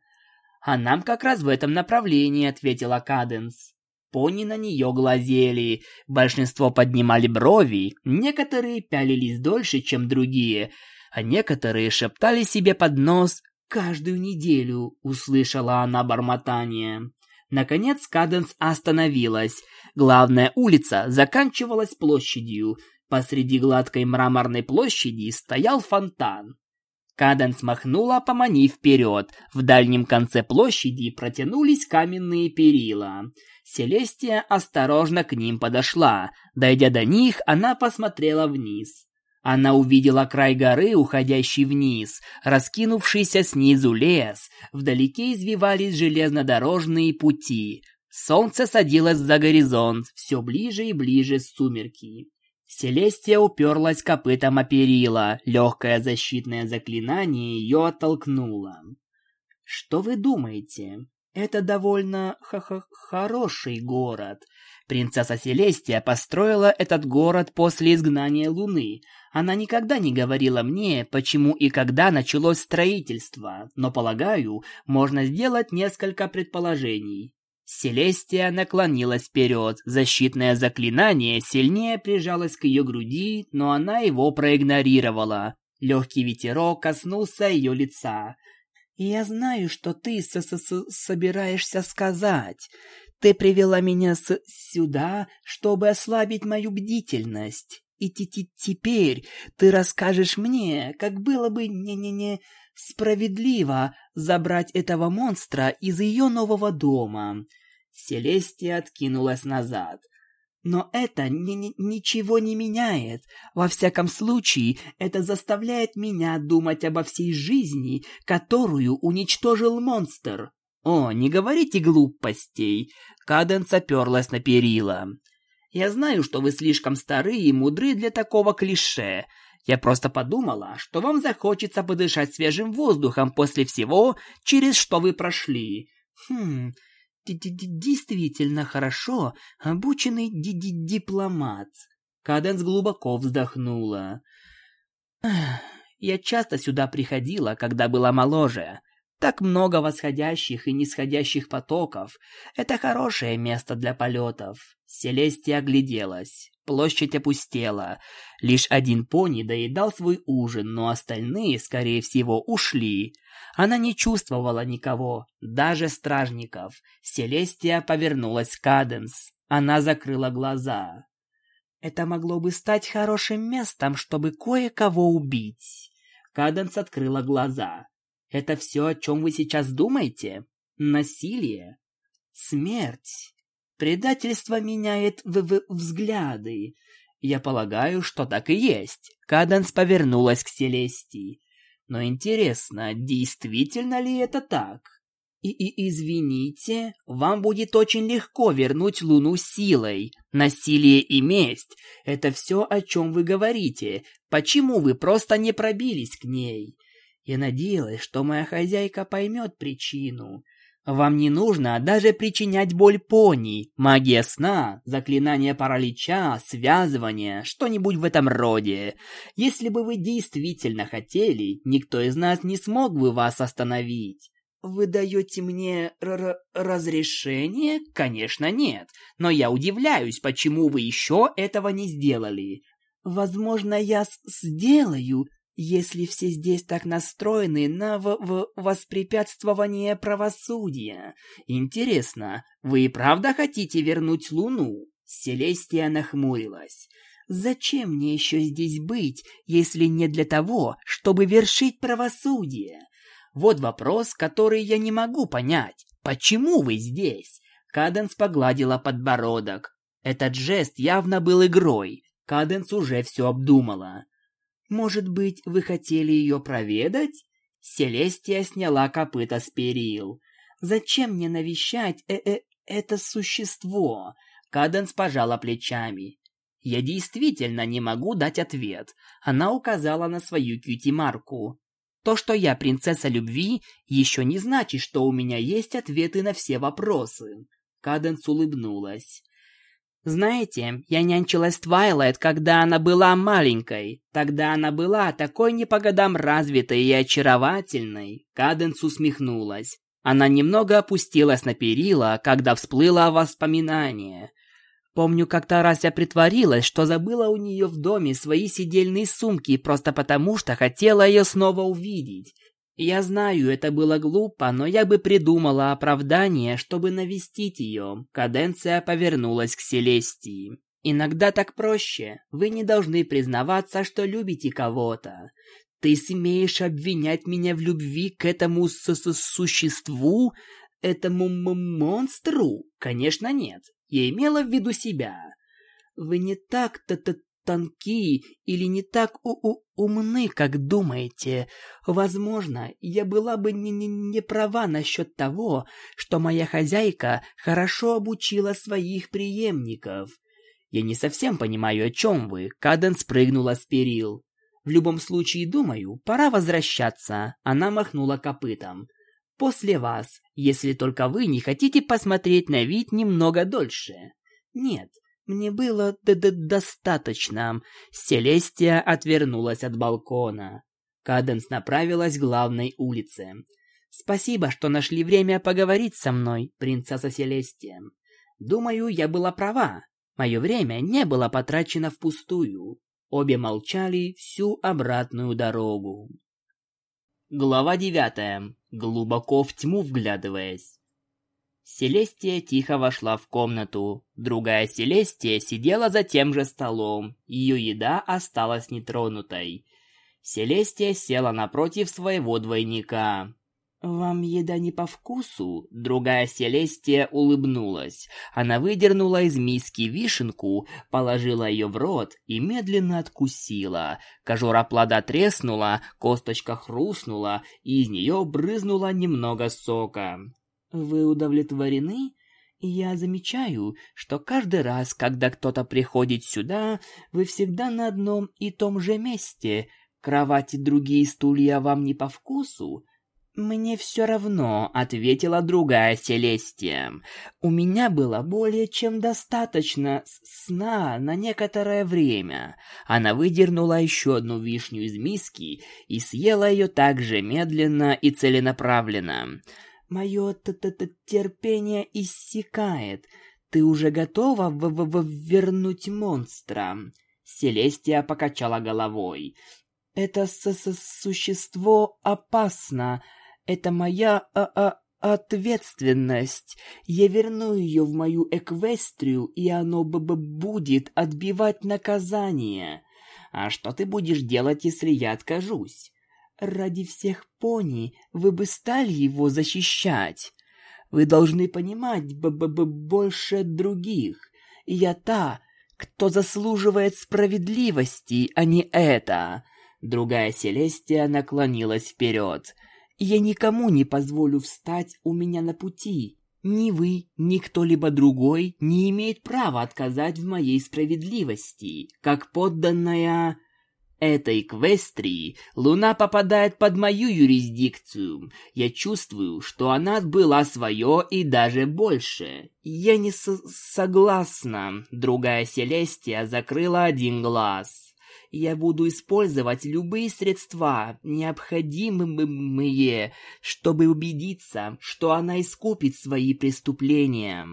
[SPEAKER 1] «А нам как раз в этом направлении», — ответила Каденс. Пони на нее глазели, большинство поднимали брови, некоторые пялились дольше, чем другие, а некоторые шептали себе под нос «каждую неделю», — услышала она бормотание. Наконец Каденс остановилась. Главная улица заканчивалась площадью. Посреди гладкой мраморной площади стоял фонтан. Каденс махнула, поманив вперед. В дальнем конце площади протянулись каменные перила. Селестия осторожно к ним подошла. Дойдя до них, она посмотрела вниз. Она увидела край горы, уходящий вниз, раскинувшийся снизу лес. Вдалеке извивались железнодорожные пути. Солнце садилось за горизонт, все ближе и ближе сумерки. Селестия уперлась копытом о перила. Легкое защитное заклинание ее оттолкнуло. «Что вы думаете? Это довольно х -х хороший город. Принцесса Селестия построила этот город после изгнания Луны. Она никогда не говорила мне, почему и когда началось строительство, но, полагаю, можно сделать несколько предположений. Селестия наклонилась вперед. Защитное заклинание сильнее прижалось к ее груди, но она его проигнорировала. Легкий ветерок коснулся ее лица. «Я знаю, что ты с -с -с собираешься сказать. Ты привела меня с сюда, чтобы ослабить мою бдительность. И т -т теперь ты расскажешь мне, как было бы не-не-не справедливо забрать этого монстра из ее нового дома. Селестия откинулась назад. Но это ни ни ничего не меняет. Во всяком случае, это заставляет меня думать обо всей жизни, которую уничтожил монстр. О, не говорите глупостей. Каденс оперлась на перила. Я знаю, что вы слишком стары и мудры для такого клише. Я просто подумала, что вам захочется подышать свежим воздухом после всего, через что вы прошли. Хм, действительно хорошо обученный -ди дипломат. Каденс глубоко вздохнула. Я часто сюда приходила, когда была моложе. Так много восходящих и нисходящих потоков. Это хорошее место для полетов. Селестия огляделась. Площадь опустела. Лишь один пони доедал свой ужин, но остальные, скорее всего, ушли. Она не чувствовала никого, даже стражников. Селестия повернулась к Каденс. Она закрыла глаза. Это могло бы стать хорошим местом, чтобы кое-кого убить. Каденс открыла глаза. Это все, о чем вы сейчас думаете? Насилие? Смерть? Предательство меняет в -в взгляды. Я полагаю, что так и есть. Каданс повернулась к Селестии. Но интересно, действительно ли это так? И, и извините, вам будет очень легко вернуть Луну силой. Насилие и месть — это все, о чем вы говорите. Почему вы просто не пробились к ней? Я надеялась, что моя хозяйка поймет причину. Вам не нужно даже причинять боль пони. Магия сна, заклинание паралича, связывание, что-нибудь в этом роде. Если бы вы действительно хотели, никто из нас не смог бы вас остановить. Вы даете мне разрешение? Конечно, нет. Но я удивляюсь, почему вы еще этого не сделали. Возможно, я сделаю, если все здесь так настроены на в в воспрепятствование правосудия, интересно, вы и правда хотите вернуть Луну? Селестия нахмурилась. Зачем мне еще здесь быть, если не для того, чтобы вершить правосудие? Вот вопрос, который я не могу понять. Почему вы здесь? Каденс погладила подбородок. Этот жест явно был игрой. Каденс уже все обдумала. Может быть, вы хотели ее проведать? Селестия сняла копыта с перил. Зачем мне навещать э -э это существо? Каденс пожала плечами. Я действительно не могу дать ответ. Она указала на свою кьюти-марку. То, что я принцесса любви, еще не значит, что у меня есть ответы на все вопросы. Каденс улыбнулась. Знаете, я нянчилась Твайлайт, когда она была маленькой. Тогда она была такой не по годам развитой и очаровательной. Каденс усмехнулась. Она немного опустилась на перила, когда всплыло воспоминание. Помню, как-то раз я притворилась, что забыла у нее в доме свои сидельные сумки просто потому, что хотела ее снова увидеть. Я знаю, это было глупо, но я бы придумала оправдание, чтобы навестить ее. Каденция повернулась к Селестии. Иногда так проще. Вы не должны признаваться, что любите кого-то. Ты смеешь обвинять меня в любви к этому существу, этому монстру? Конечно, нет. Я имела в виду себя. Вы не так-то тонки или не так у -у умны, как думаете. Возможно, я была бы не, не, не права насчет того, что моя хозяйка хорошо обучила своих преемников. Я не совсем понимаю, о чем вы. Каден спрыгнула с перил. В любом случае, думаю, пора возвращаться. Она махнула копытом. После вас, если только вы не хотите посмотреть на вид немного дольше. Нет, мне было д -д достаточно. Селестия отвернулась от балкона. Каденс направилась к главной улице. «Спасибо, что нашли время поговорить со мной, принцесса Селестия. Думаю, я была права. Мое время не было потрачено впустую». Обе молчали всю обратную дорогу. Глава девятая. Глубоко в тьму вглядываясь. Селестия тихо вошла в комнату. Другая Селестия сидела за тем же столом. Ее еда осталась нетронутой. Селестия села напротив своего двойника. «Вам еда не по вкусу?» Другая Селестия улыбнулась. Она выдернула из миски вишенку, положила ее в рот и медленно откусила. Кожура плода треснула, косточка хрустнула, и из нее брызнуло немного сока. «Вы удовлетворены?» Я замечаю, что каждый раз, когда кто-то приходит сюда, вы всегда на одном и том же месте. Кровати другие стулья вам не по вкусу? «Мне все равно», — ответила другая Селестия. «У меня было более чем достаточно сна на некоторое время». Она выдернула еще одну вишню из миски и съела ее так же медленно и целенаправленно. «Мое т -т -т терпение иссякает. Ты уже готова в -в -в вернуть монстра?» Селестия покачала головой. «Это с -с существо опасно». Это моя а -а ответственность. Я верну ее в мою эквестрию, и оно б -б будет отбивать наказание. А что ты будешь делать, если я откажусь? Ради всех пони вы бы стали его защищать. Вы должны понимать б -б -б больше других. Я та, кто заслуживает справедливости, а не это. Другая Селестия наклонилась вперед. Я никому не позволю встать у меня на пути. Ни вы, ни кто-либо другой не имеет права отказать в моей справедливости. Как подданная этой квестрии, Луна попадает под мою юрисдикцию. Я чувствую, что она отбыла свое и даже больше. Я не согласна. Другая Селестия закрыла один глаз. Я буду использовать любые средства, необходимые, чтобы убедиться, что она искупит свои преступления.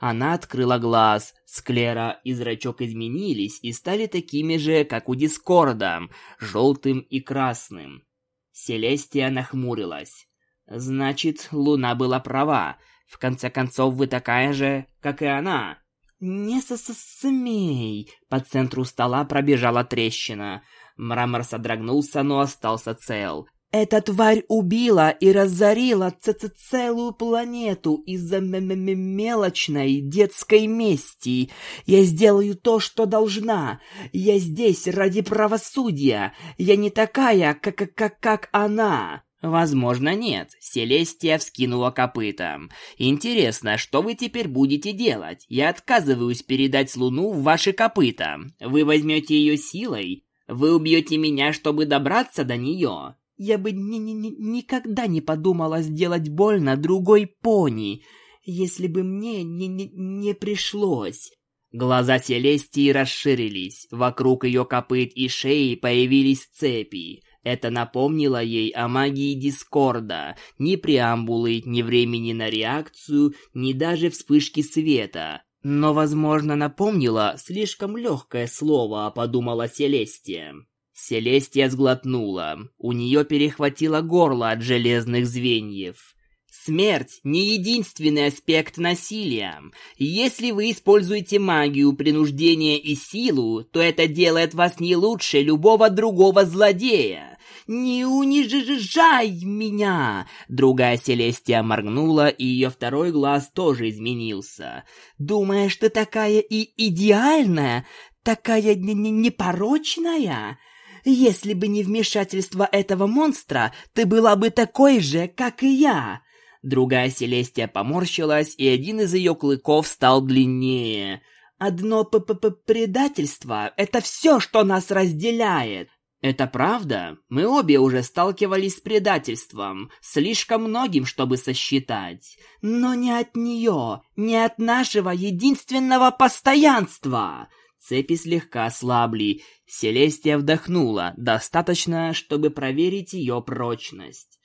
[SPEAKER 1] Она открыла глаз. Склера и зрачок изменились и стали такими же, как у Дискорда, желтым и красным. Селестия нахмурилась. Значит, Луна была права. В конце концов, вы такая же, как и она. «Не смей!» По центру стола пробежала трещина. Мрамор содрогнулся, но остался цел. «Эта тварь убила и разорила ц -ц целую планету из-за мелочной детской мести. Я сделаю то, что должна. Я здесь ради правосудия. Я не такая, как, как, как она». Возможно, нет. Селестия вскинула копыта. Интересно, что вы теперь будете делать? Я отказываюсь передать Луну в ваши копыта. Вы возьмете ее силой? Вы убьете меня, чтобы добраться до нее? Я бы ни -ни -ни никогда не подумала сделать больно другой пони, если бы мне не, не, не пришлось. Глаза Селестии расширились. Вокруг ее копыт и шеи появились цепи. Это напомнило ей о магии Дискорда. Ни преамбулы, ни времени на реакцию, ни даже вспышки света. Но, возможно, напомнило слишком легкое слово, подумала Селестия. Селестия сглотнула. У нее перехватило горло от железных звеньев. Смерть не единственный аспект насилия. Если вы используете магию, принуждение и силу, то это делает вас не лучше любого другого злодея. Не унижай меня! Другая Селестия моргнула, и ее второй глаз тоже изменился. Думаешь, ты такая и идеальная, такая непорочная? Если бы не вмешательство этого монстра, ты была бы такой же, как и я. Другая Селестия поморщилась, и один из ее клыков стал длиннее. «Одно п -п -п предательство — это все, что нас разделяет!» «Это правда? Мы обе уже сталкивались с предательством, слишком многим, чтобы сосчитать. Но не от нее, не от нашего единственного постоянства!» Цепи слегка ослабли. Селестия вдохнула, достаточно, чтобы проверить ее прочность.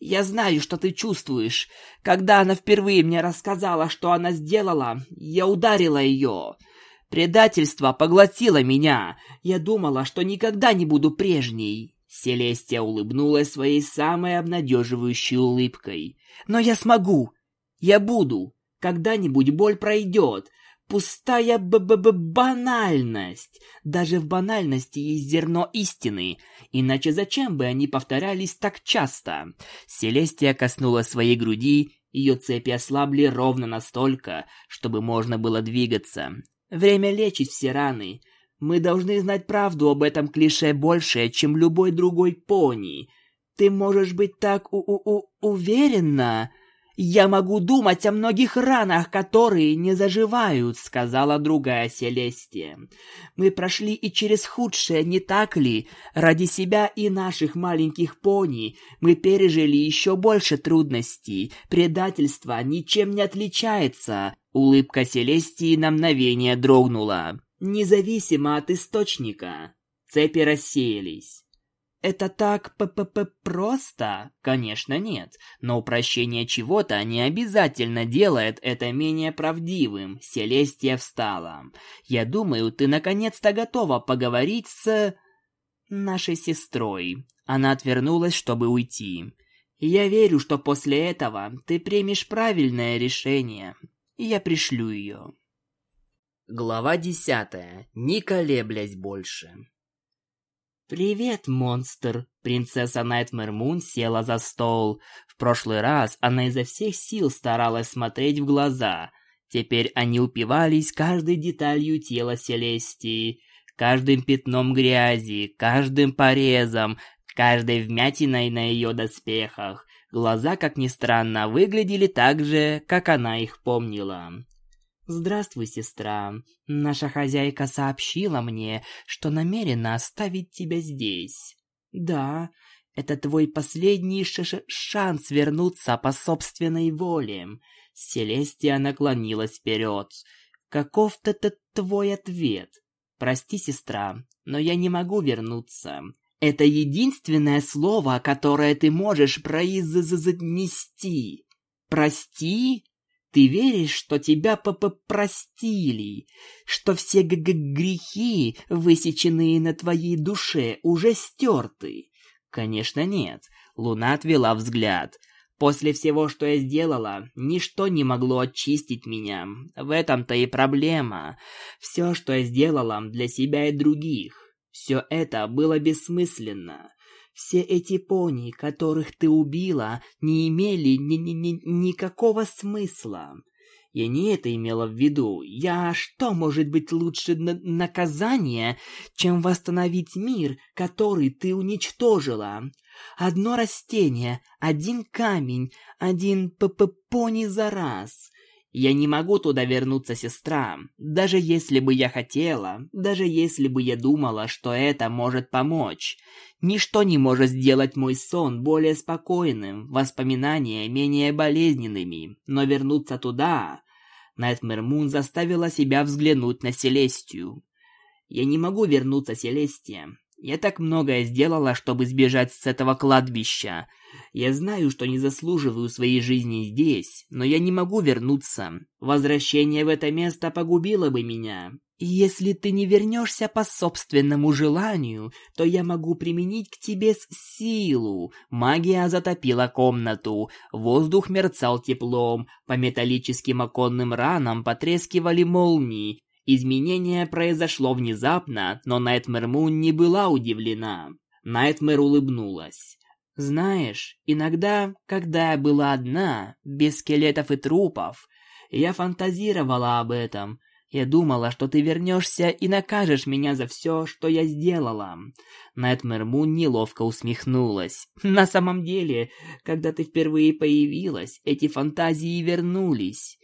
[SPEAKER 1] Я знаю, что ты чувствуешь. Когда она впервые мне рассказала, что она сделала, я ударила ее. Предательство поглотило меня. Я думала, что никогда не буду прежней. Селестия улыбнулась своей самой обнадеживающей улыбкой. Но я смогу. Я буду. Когда-нибудь боль пройдет. Пустая б -б -б банальность. Даже в банальности есть зерно истины. Иначе зачем бы они повторялись так часто? Селестия коснулась своей груди, ее цепи ослабли ровно настолько, чтобы можно было двигаться. Время лечить все раны. Мы должны знать правду об этом клише больше, чем любой другой пони. Ты можешь быть так у у у уверена? «Я могу думать о многих ранах, которые не заживают», — сказала другая Селестия. «Мы прошли и через худшее, не так ли? Ради себя и наших маленьких пони мы пережили еще больше трудностей. Предательство ничем не отличается». Улыбка Селестии на мгновение дрогнула. «Независимо от источника». Цепи рассеялись. Это так п -п -п просто? Конечно, нет. Но упрощение чего-то не обязательно делает это менее правдивым. Селестия встала. Я думаю, ты наконец-то готова поговорить с... нашей сестрой. Она отвернулась, чтобы уйти. Я верю, что после этого ты примешь правильное решение. Я пришлю ее. Глава десятая. Не колеблясь больше. «Привет, монстр!» Принцесса Найтмэр Мун села за стол. В прошлый раз она изо всех сил старалась смотреть в глаза. Теперь они упивались каждой деталью тела Селестии, каждым пятном грязи, каждым порезом, каждой вмятиной на ее доспехах. Глаза, как ни странно, выглядели так же, как она их помнила. «Здравствуй, сестра. Наша хозяйка сообщила мне, что намерена оставить тебя здесь. Да, это твой последний ш -ш шанс вернуться по собственной воле». Селестия наклонилась вперед. «Каков-то твой ответ? Прости, сестра, но я не могу вернуться. Это единственное слово, которое ты можешь произнести. Прости?» Ты веришь, что тебя попростили, что все г -г грехи, высеченные на твоей душе, уже стерты? Конечно, нет. Луна отвела взгляд. После всего, что я сделала, ничто не могло очистить меня. В этом-то и проблема. Все, что я сделала для себя и других, все это было бессмысленно. Все эти пони, которых ты убила, не имели ни ни ни никакого смысла. Я не это имела в виду. Я что может быть лучше на наказания, чем восстановить мир, который ты уничтожила? Одно растение, один камень, один п -п пони за раз. Я не могу туда вернуться, сестра. Даже если бы я хотела, даже если бы я думала, что это может помочь. Ничто не может сделать мой сон более спокойным, воспоминания менее болезненными. Но вернуться туда... Найтмер Мун заставила себя взглянуть на Селестию. «Я не могу вернуться, Селестия. Я так многое сделала, чтобы сбежать с этого кладбища. Я знаю, что не заслуживаю своей жизни здесь, но я не могу вернуться. Возвращение в это место погубило бы меня. Если ты не вернешься по собственному желанию, то я могу применить к тебе силу. Магия затопила комнату, воздух мерцал теплом, по металлическим оконным ранам потрескивали молнии, Изменение произошло внезапно, но Найтмэр Мун не была удивлена. Найтмэр улыбнулась. «Знаешь, иногда, когда я была одна, без скелетов и трупов, я фантазировала об этом. Я думала, что ты вернешься и накажешь меня за все, что я сделала». Найтмэр Мун неловко усмехнулась. «На самом деле, когда ты впервые появилась, эти фантазии вернулись.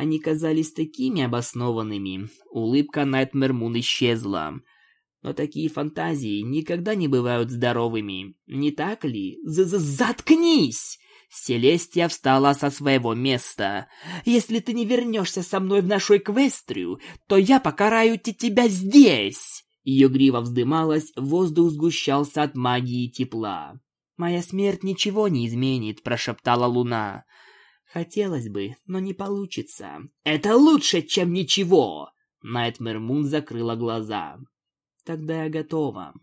[SPEAKER 1] Они казались такими обоснованными. Улыбка Найтмер Мун исчезла. Но такие фантазии никогда не бывают здоровыми. Не так ли? З -з Заткнись! Селестия встала со своего места. «Если ты не вернешься со мной в нашу Эквестрию, то я покараю тебя здесь!» Ее грива вздымалась, воздух сгущался от магии тепла. «Моя смерть ничего не изменит», — прошептала луна. Хотелось бы, но не получится. Это лучше, чем ничего. Найтмер Мун закрыла глаза. Тогда я готова.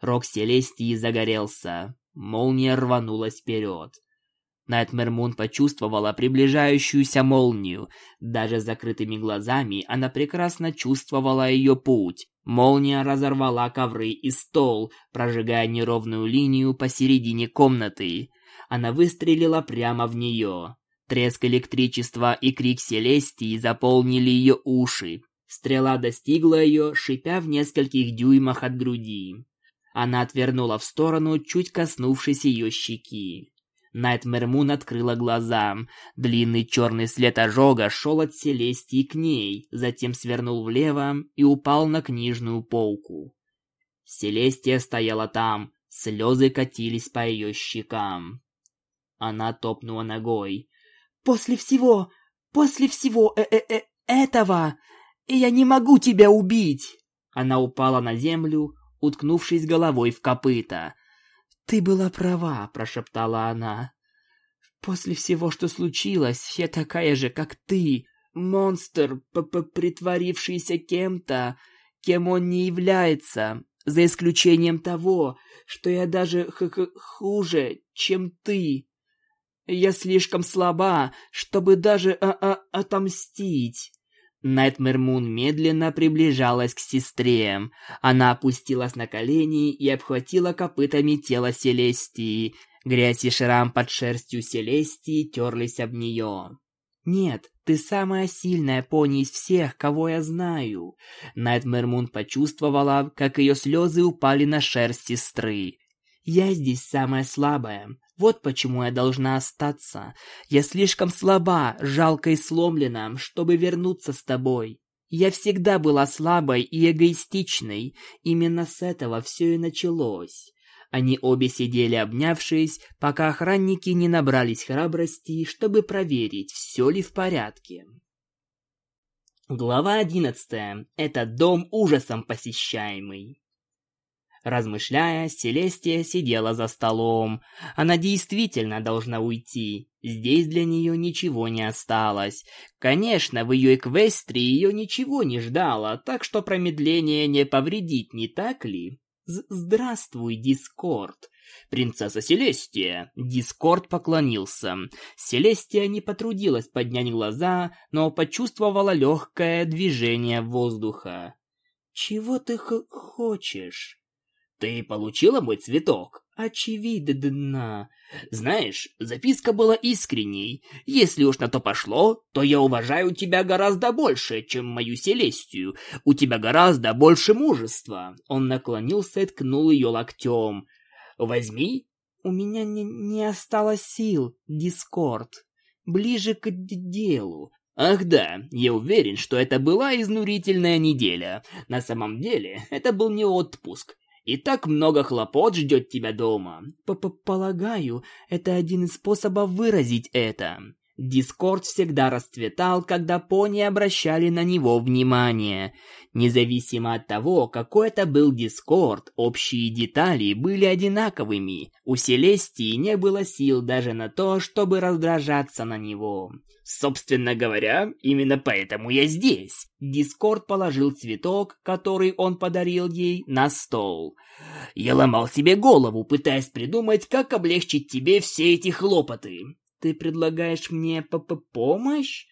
[SPEAKER 1] Рок Селестии загорелся. Молния рванулась вперед. Найтмер Мун почувствовала приближающуюся молнию. Даже закрытыми глазами она прекрасно чувствовала ее путь. Молния разорвала ковры и стол, прожигая неровную линию посередине комнаты. Она выстрелила прямо в нее. Треск электричества и крик Селестии заполнили ее уши. Стрела достигла ее, шипя в нескольких дюймах от груди. Она отвернула в сторону, чуть коснувшись ее щеки. Найтмер Мун открыла глаза. Длинный черный след ожога шел от Селестии к ней, затем свернул влево и упал на книжную полку. Селестия стояла там, слезы катились по ее щекам. Она топнула ногой. «После всего, после всего э -э -э этого, я не могу тебя убить!» Она упала на землю, уткнувшись головой в копыта. «Ты была права», — прошептала она. «После всего, что случилось, я такая же, как ты. Монстр, п -п притворившийся кем-то, кем он не является, за исключением того, что я даже х -х хуже, чем ты. Я слишком слаба, чтобы даже а -а отомстить». Найтмер Мун медленно приближалась к сестре. Она опустилась на колени и обхватила копытами тело Селестии. Грязь и шрам под шерстью Селестии терлись об нее. «Нет, ты самая сильная пони из всех, кого я знаю». Найтмер Мун почувствовала, как ее слезы упали на шерсть сестры. «Я здесь самая слабая. Вот почему я должна остаться. Я слишком слаба, жалко и сломлена, чтобы вернуться с тобой. Я всегда была слабой и эгоистичной. Именно с этого все и началось. Они обе сидели обнявшись, пока охранники не набрались храбрости, чтобы проверить, все ли в порядке. Глава одиннадцатая. Это дом ужасом посещаемый. Размышляя, Селестия сидела за столом. Она действительно должна уйти. Здесь для нее ничего не осталось. Конечно, в ее эквестре ее ничего не ждало, так что промедление не повредит, не так ли? З «Здравствуй, Дискорд!» «Принцесса Селестия!» Дискорд поклонился. Селестия не потрудилась поднять глаза, но почувствовала легкое движение воздуха. «Чего ты хочешь?» Ты получила мой цветок? Очевидно. Знаешь, записка была искренней. Если уж на то пошло, то я уважаю тебя гораздо больше, чем мою Селестию. У тебя гораздо больше мужества. Он наклонился и ткнул ее локтем. Возьми. У меня не, не осталось сил, Дискорд. Ближе к делу. Ах да, я уверен, что это была изнурительная неделя. На самом деле, это был не отпуск. И так много хлопот ждет тебя дома. П -п Полагаю, это один из способов выразить это. Дискорд всегда расцветал, когда пони обращали на него внимание. Независимо от того, какой это был Дискорд, общие детали были одинаковыми. У Селестии не было сил даже на то, чтобы раздражаться на него. Собственно говоря, именно поэтому я здесь. Дискорд положил цветок, который он подарил ей, на стол. Я ломал себе голову, пытаясь придумать, как облегчить тебе все эти хлопоты. Ты предлагаешь мне п помощь?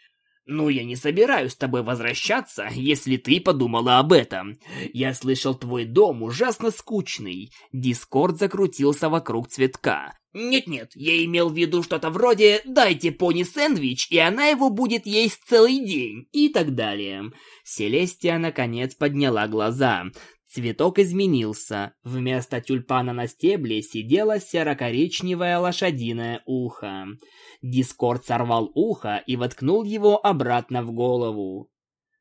[SPEAKER 1] Ну, я не собираюсь с тобой возвращаться, если ты подумала об этом. Я слышал, твой дом ужасно скучный. Дискорд закрутился вокруг цветка. Нет-нет, я имел в виду что-то вроде «дайте пони сэндвич, и она его будет есть целый день» и так далее. Селестия наконец подняла глаза. Цветок изменился. Вместо тюльпана на стебле сидело серо-коричневое лошадиное ухо. Дискорд сорвал ухо и воткнул его обратно в голову.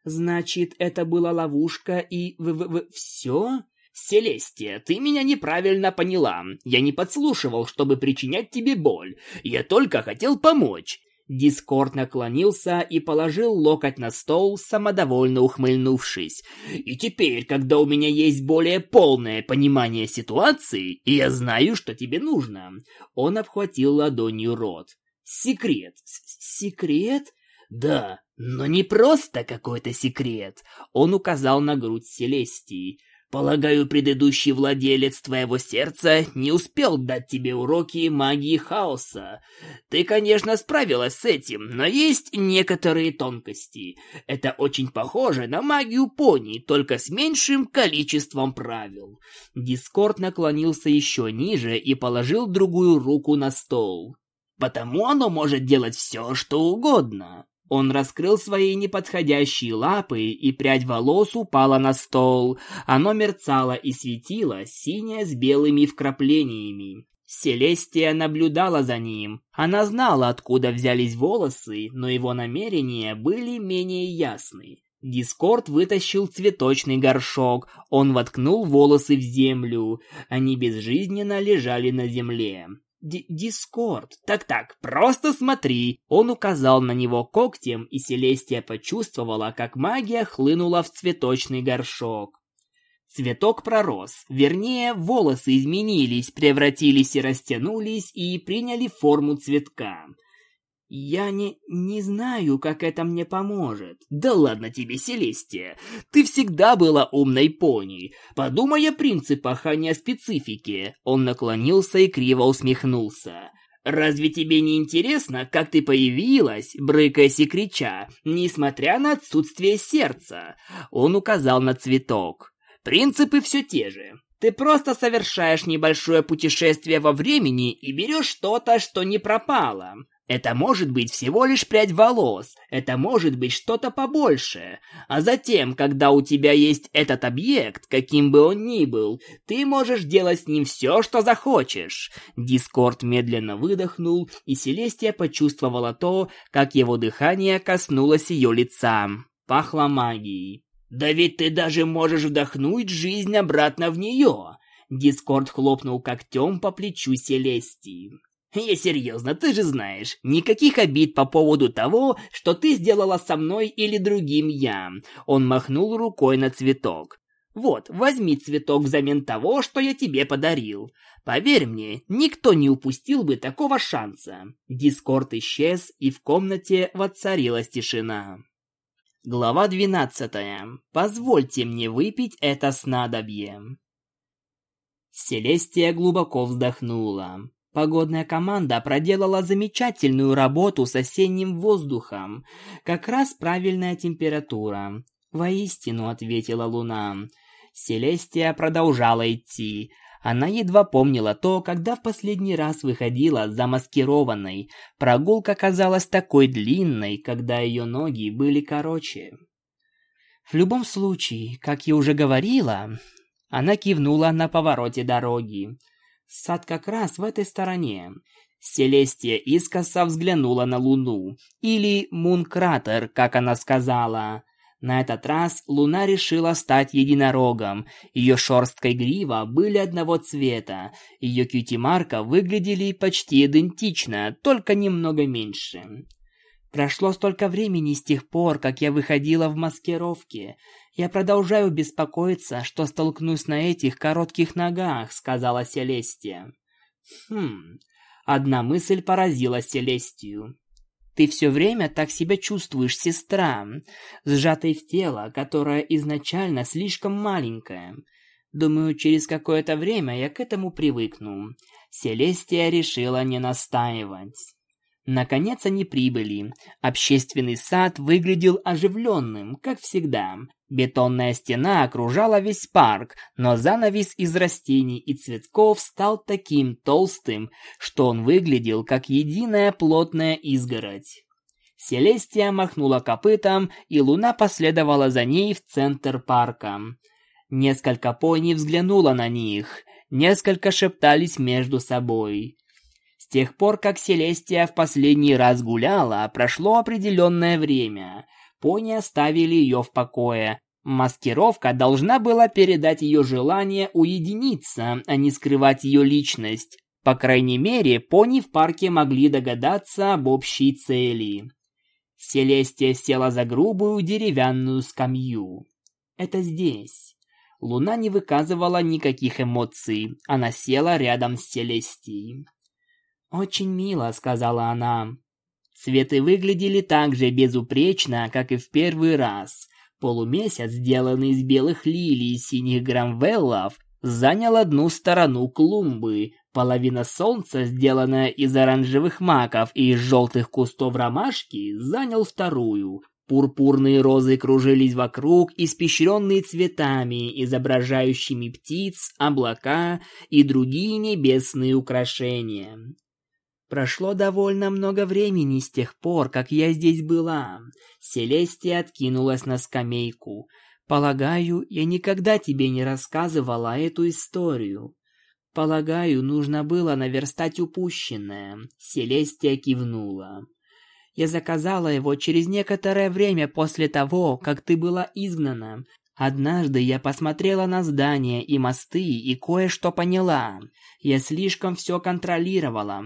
[SPEAKER 1] «Значит, это была ловушка и... в... в... в... все?» «Селестия, ты меня неправильно поняла. Я не подслушивал, чтобы причинять тебе боль. Я только хотел помочь. Дискорд наклонился и положил локоть на стол, самодовольно ухмыльнувшись. «И теперь, когда у меня есть более полное понимание ситуации, и я знаю, что тебе нужно...» Он обхватил ладонью рот. «Секрет. Секрет?» «Да, но не просто какой-то секрет!» Он указал на грудь Селестии. Полагаю, предыдущий владелец твоего сердца не успел дать тебе уроки магии хаоса. Ты, конечно, справилась с этим, но есть некоторые тонкости. Это очень похоже на магию пони, только с меньшим количеством правил. Дискорд наклонился еще ниже и положил другую руку на стол. Потому оно может делать все, что угодно. Он раскрыл свои неподходящие лапы, и прядь волос упала на стол. Оно мерцало и светило, синее с белыми вкраплениями. Селестия наблюдала за ним. Она знала, откуда взялись волосы, но его намерения были менее ясны. Дискорд вытащил цветочный горшок. Он воткнул волосы в землю. Они безжизненно лежали на земле. Дискорд. Так-так, просто смотри. Он указал на него когтем, и Селестия почувствовала, как магия хлынула в цветочный горшок. Цветок пророс, вернее, волосы изменились, превратились и растянулись, и приняли форму цветка. «Я не... не знаю, как это мне поможет». «Да ладно тебе, Селестия. Ты всегда была умной пони. Подумай о принципах, а не о специфике». Он наклонился и криво усмехнулся. «Разве тебе не интересно, как ты появилась, брыкаясь и крича, несмотря на отсутствие сердца?» Он указал на цветок. «Принципы все те же. Ты просто совершаешь небольшое путешествие во времени и берешь что-то, что не пропало. Это может быть всего лишь прядь волос, это может быть что-то побольше. А затем, когда у тебя есть этот объект, каким бы он ни был, ты можешь делать с ним все, что захочешь. Дискорд медленно выдохнул, и Селестия почувствовала то, как его дыхание коснулось ее лица. Пахло магией. «Да ведь ты даже можешь вдохнуть жизнь обратно в нее!» Дискорд хлопнул когтем по плечу Селестии. Я серьезно, ты же знаешь, никаких обид по поводу того, что ты сделала со мной или другим я. Он махнул рукой на цветок. Вот, возьми цветок взамен того, что я тебе подарил. Поверь мне, никто не упустил бы такого шанса. Дискорд исчез, и в комнате воцарилась тишина. Глава двенадцатая. Позвольте мне выпить это снадобье. Селестия глубоко вздохнула. Погодная команда проделала замечательную работу с осенним воздухом. Как раз правильная температура. Воистину, ответила Луна. Селестия продолжала идти. Она едва помнила то, когда в последний раз выходила замаскированной. Прогулка казалась такой длинной, когда ее ноги были короче. В любом случае, как я уже говорила, она кивнула на повороте дороги. Сад как раз в этой стороне. Селестия искоса взглянула на Луну, или Мункратер, как она сказала. На этот раз Луна решила стать единорогом. Ее шерстка и грива были одного цвета. Ее кьюти-марка выглядели почти идентично, только немного меньше. Прошло столько времени с тех пор, как я выходила в маскировке. Я продолжаю беспокоиться, что столкнусь на этих коротких ногах, сказала Селестия. Хм. Одна мысль поразила Селестию. Ты все время так себя чувствуешь, сестра, сжатой в тело, которое изначально слишком маленькое. Думаю, через какое-то время я к этому привыкну. Селестия решила не настаивать. Наконец они прибыли. Общественный сад выглядел оживленным, как всегда. Бетонная стена окружала весь парк, но занавес из растений и цветков стал таким толстым, что он выглядел как единая плотная изгородь. Селестия махнула копытом, и луна последовала за ней в центр парка. Несколько пони взглянуло на них, несколько шептались между собой тех пор, как Селестия в последний раз гуляла, прошло определенное время. Пони оставили ее в покое. Маскировка должна была передать ее желание уединиться, а не скрывать ее личность. По крайней мере, пони в парке могли догадаться об общей цели. Селестия села за грубую деревянную скамью. «Это здесь». Луна не выказывала никаких эмоций. Она села рядом с Селестией. «Очень мило», — сказала она. Цветы выглядели так же безупречно, как и в первый раз. Полумесяц, сделанный из белых лилий и синих грамвеллов, занял одну сторону клумбы. Половина солнца, сделанная из оранжевых маков и из желтых кустов ромашки, занял вторую. Пурпурные розы кружились вокруг, испещренные цветами, изображающими птиц, облака и другие небесные украшения. Прошло довольно много времени с тех пор, как я здесь была. Селестия откинулась на скамейку. Полагаю, я никогда тебе не рассказывала эту историю. Полагаю, нужно было наверстать упущенное. Селестия кивнула. Я заказала его через некоторое время после того, как ты была изгнана. Однажды я посмотрела на здания и мосты и кое-что поняла. Я слишком все контролировала.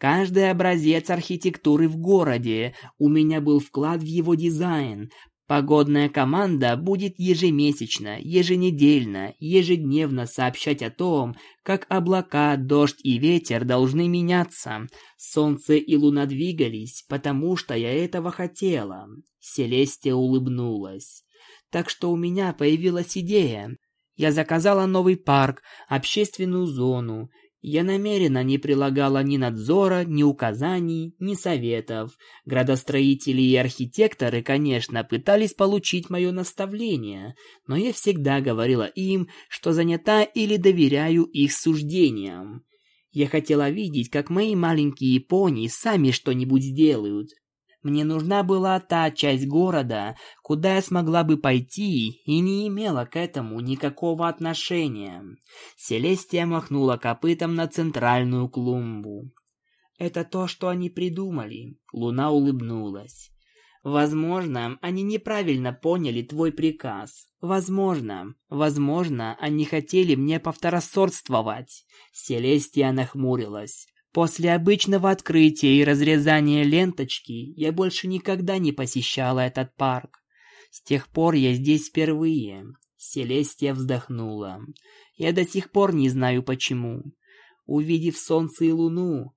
[SPEAKER 1] Каждый образец архитектуры в городе, у меня был вклад в его дизайн, Погодная команда будет ежемесячно, еженедельно, ежедневно сообщать о том, как облака, дождь и ветер должны меняться. Солнце и луна двигались, потому что я этого хотела. Селестия улыбнулась. Так что у меня появилась идея. Я заказала новый парк, общественную зону, я намеренно не прилагала ни надзора, ни указаний, ни советов. Градостроители и архитекторы, конечно, пытались получить мое наставление, но я всегда говорила им, что занята или доверяю их суждениям. Я хотела видеть, как мои маленькие пони сами что-нибудь сделают, мне нужна была та часть города, куда я смогла бы пойти и не имела к этому никакого отношения. Селестия махнула копытом на центральную клумбу. Это то, что они придумали. Луна улыбнулась. Возможно, они неправильно поняли твой приказ. Возможно, возможно, они хотели мне повторосорствовать. Селестия нахмурилась. После обычного открытия и разрезания ленточки я больше никогда не посещала этот парк. С тех пор я здесь впервые. Селестия вздохнула. Я до сих пор не знаю почему. Увидев солнце и луну,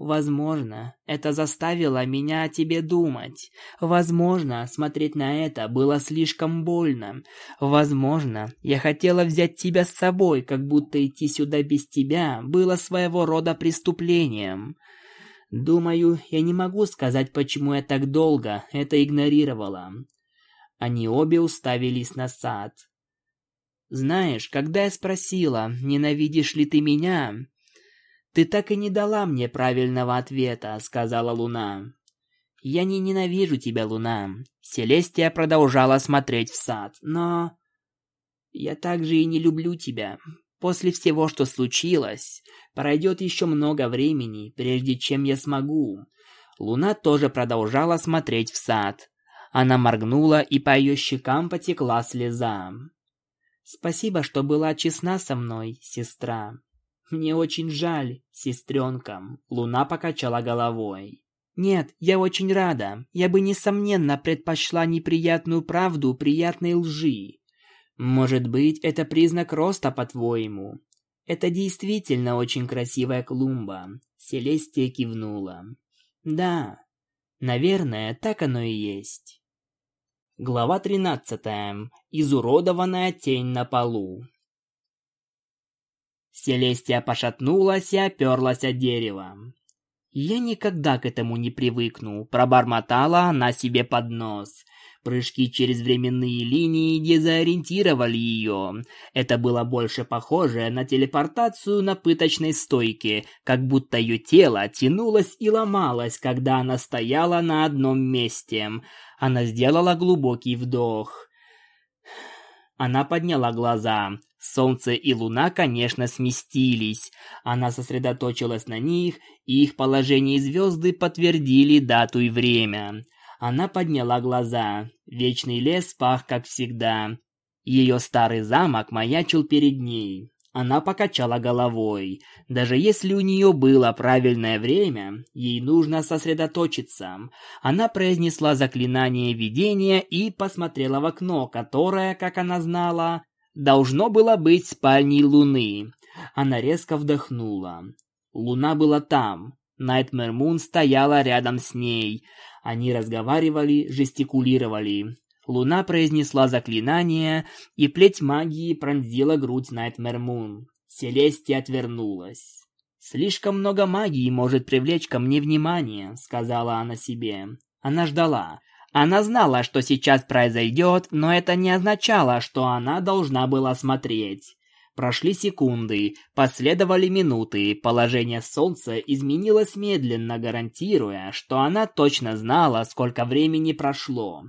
[SPEAKER 1] Возможно, это заставило меня о тебе думать. Возможно, смотреть на это было слишком больно. Возможно, я хотела взять тебя с собой, как будто идти сюда без тебя было своего рода преступлением. Думаю, я не могу сказать, почему я так долго это игнорировала. Они обе уставились на сад. Знаешь, когда я спросила, ненавидишь ли ты меня, «Ты так и не дала мне правильного ответа», — сказала Луна. «Я не ненавижу тебя, Луна». Селестия продолжала смотреть в сад. «Но... я также и не люблю тебя. После всего, что случилось, пройдет еще много времени, прежде чем я смогу». Луна тоже продолжала смотреть в сад. Она моргнула, и по ее щекам потекла слеза. «Спасибо, что была честна со мной, сестра». «Мне очень жаль, сестренка», — Луна покачала головой. «Нет, я очень рада. Я бы, несомненно, предпочла неприятную правду приятной лжи. Может быть, это признак роста, по-твоему?» «Это действительно очень красивая клумба», — Селестия кивнула. «Да, наверное, так оно и есть». Глава тринадцатая. Изуродованная тень на полу. Селестия пошатнулась и оперлась от дерева. «Я никогда к этому не привыкну», — пробормотала она себе под нос. Прыжки через временные линии дезориентировали ее. Это было больше похоже на телепортацию на пыточной стойке, как будто ее тело тянулось и ломалось, когда она стояла на одном месте. Она сделала глубокий вдох. Она подняла глаза. Солнце и луна, конечно, сместились. Она сосредоточилась на них, и их положение звезды подтвердили дату и время. Она подняла глаза. Вечный лес пах, как всегда. Ее старый замок маячил перед ней. Она покачала головой. Даже если у нее было правильное время, ей нужно сосредоточиться. Она произнесла заклинание видения и посмотрела в окно, которое, как она знала, должно было быть спальней Луны. Она резко вдохнула. Луна была там. Найтмер Мун стояла рядом с ней. Они разговаривали, жестикулировали. Луна произнесла заклинание, и плеть магии пронзила грудь Найтмер Мун. Селестия отвернулась. «Слишком много магии может привлечь ко мне внимание», — сказала она себе. Она ждала. Она знала, что сейчас произойдет, но это не означало, что она должна была смотреть. Прошли секунды, последовали минуты, положение солнца изменилось медленно, гарантируя, что она точно знала, сколько времени прошло.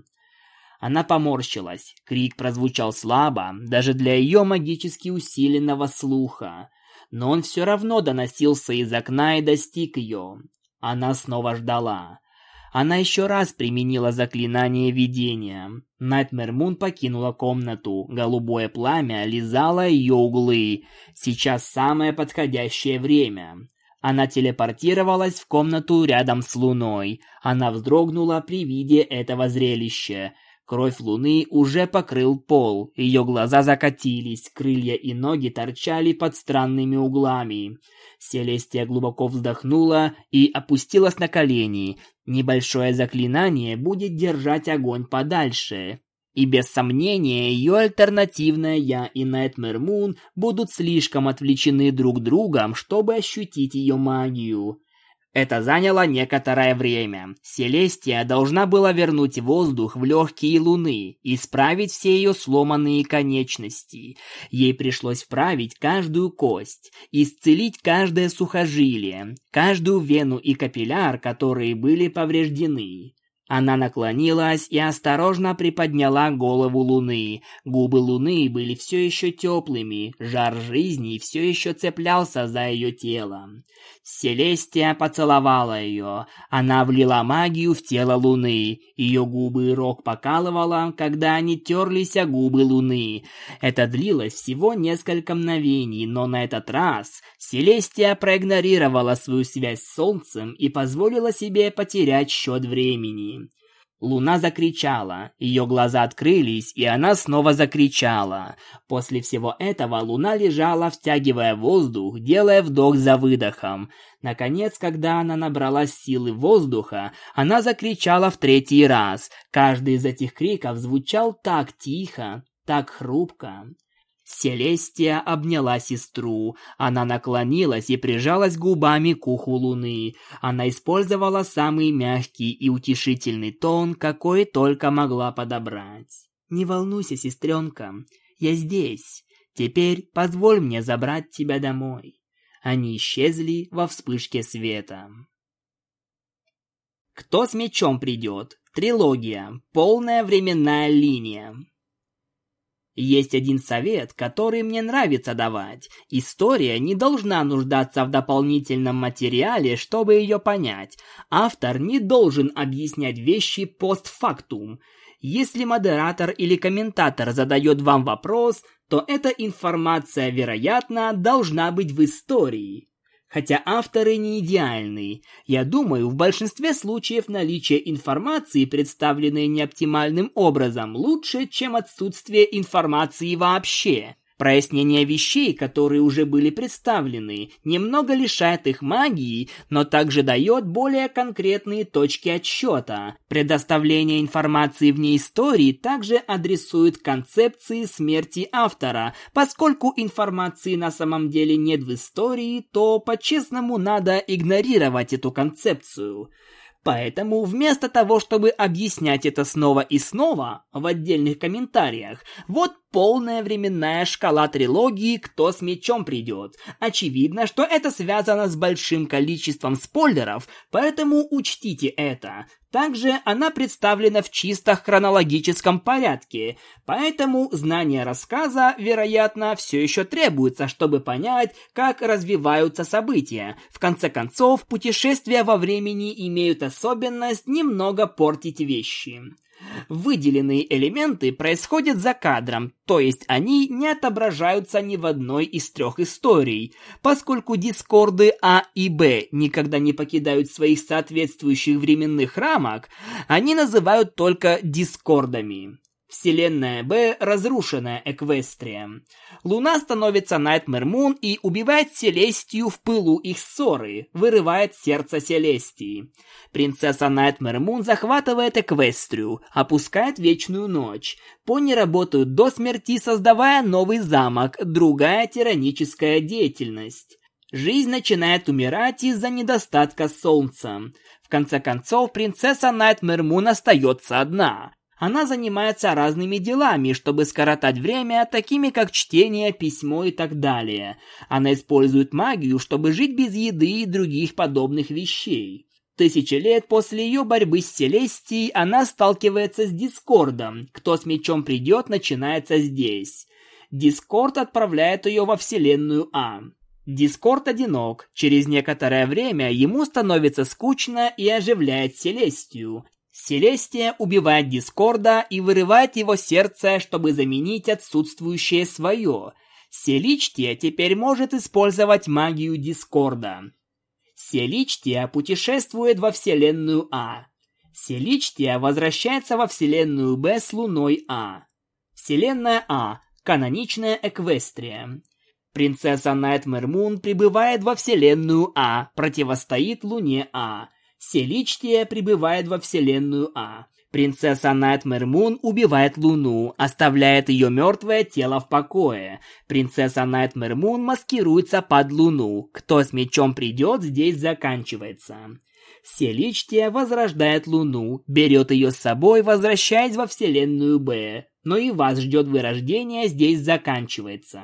[SPEAKER 1] Она поморщилась, крик прозвучал слабо, даже для ее магически усиленного слуха, но он все равно доносился из окна и достиг ее. Она снова ждала. Она еще раз применила заклинание видения. Найтмер Мун покинула комнату. Голубое пламя лизало ее углы. Сейчас самое подходящее время. Она телепортировалась в комнату рядом с луной. Она вздрогнула при виде этого зрелища. Кровь луны уже покрыл пол, ее глаза закатились, крылья и ноги торчали под странными углами. Селестия глубоко вздохнула и опустилась на колени. Небольшое заклинание будет держать огонь подальше. И без сомнения, ее альтернативное «Я» и Найтмэр Мун будут слишком отвлечены друг другом, чтобы ощутить ее магию. Это заняло некоторое время. Селестия должна была вернуть воздух в легкие Луны, исправить все ее сломанные конечности. Ей пришлось вправить каждую кость, исцелить каждое сухожилие, каждую вену и капилляр, которые были повреждены. Она наклонилась и осторожно приподняла голову Луны. Губы Луны были все еще теплыми, жар жизни все еще цеплялся за ее тело. Селестия поцеловала ее. Она влила магию в тело Луны. Ее губы и рог покалывала, когда они терлись о губы Луны. Это длилось всего несколько мгновений, но на этот раз Селестия проигнорировала свою связь с Солнцем и позволила себе потерять счет времени. Луна закричала, ее глаза открылись, и она снова закричала. После всего этого Луна лежала, втягивая воздух, делая вдох за выдохом. Наконец, когда она набралась силы воздуха, она закричала в третий раз. Каждый из этих криков звучал так тихо, так хрупко. Селестия обняла сестру. Она наклонилась и прижалась губами к уху луны. Она использовала самый мягкий и утешительный тон, какой только могла подобрать. «Не волнуйся, сестренка, я здесь. Теперь позволь мне забрать тебя домой». Они исчезли во вспышке света. «Кто с мечом придет?» Трилогия. Полная временная линия. Есть один совет, который мне нравится давать. История не должна нуждаться в дополнительном материале, чтобы ее понять. Автор не должен объяснять вещи постфактум. Если модератор или комментатор задает вам вопрос, то эта информация, вероятно, должна быть в истории. Хотя авторы не идеальны, я думаю, в большинстве случаев наличие информации, представленной неоптимальным образом, лучше, чем отсутствие информации вообще. Прояснение вещей, которые уже были представлены, немного лишает их магии, но также дает более конкретные точки отсчета. Предоставление информации вне истории также адресует концепции смерти автора. Поскольку информации на самом деле нет в истории, то по-честному надо игнорировать эту концепцию. Поэтому вместо того, чтобы объяснять это снова и снова в отдельных комментариях, вот полная временная шкала трилогии «Кто с мечом придет». Очевидно, что это связано с большим количеством спойлеров, поэтому учтите это. Также она представлена в чисто хронологическом порядке, поэтому знание рассказа, вероятно, все еще требуется, чтобы понять, как развиваются события. В конце концов, путешествия во времени имеют особенность немного портить вещи. Выделенные элементы происходят за кадром, то есть они не отображаются ни в одной из трех историй. Поскольку дискорды А и Б никогда не покидают своих соответствующих временных рамок, они называют только дискордами. Вселенная Б разрушенная Эквестрия. Луна становится Найтмер Мун и убивает Селестию в пылу их ссоры, вырывает сердце Селестии. Принцесса Найтмер Мун захватывает Эквестрию, опускает Вечную Ночь. Пони работают до смерти, создавая новый замок, другая тираническая деятельность. Жизнь начинает умирать из-за недостатка солнца. В конце концов, принцесса Найтмер Мун остается одна. Она занимается разными делами, чтобы скоротать время, такими как чтение, письмо и так далее. Она использует магию, чтобы жить без еды и других подобных вещей. Тысячи лет после ее борьбы с Селестией она сталкивается с Дискордом. Кто с мечом придет, начинается здесь. Дискорд отправляет ее во вселенную А. Дискорд одинок. Через некоторое время ему становится скучно и оживляет Селестию. Селестия убивает Дискорда и вырывает его сердце, чтобы заменить отсутствующее свое. Селичтия теперь может использовать магию Дискорда. Селичтия путешествует во вселенную А. Селичтия возвращается во вселенную Б с луной А. Вселенная А – каноничная Эквестрия. Принцесса Найтмер Мун прибывает во вселенную А, противостоит луне А – Селичтия прибывает во вселенную А. Принцесса Найтмер Мун убивает Луну, оставляет ее мертвое тело в покое. Принцесса Найтмер Мун маскируется под Луну. Кто с мечом придет, здесь заканчивается. Селичтия возрождает Луну, берет ее с собой, возвращаясь во вселенную Б. Но и вас ждет вырождение, здесь заканчивается.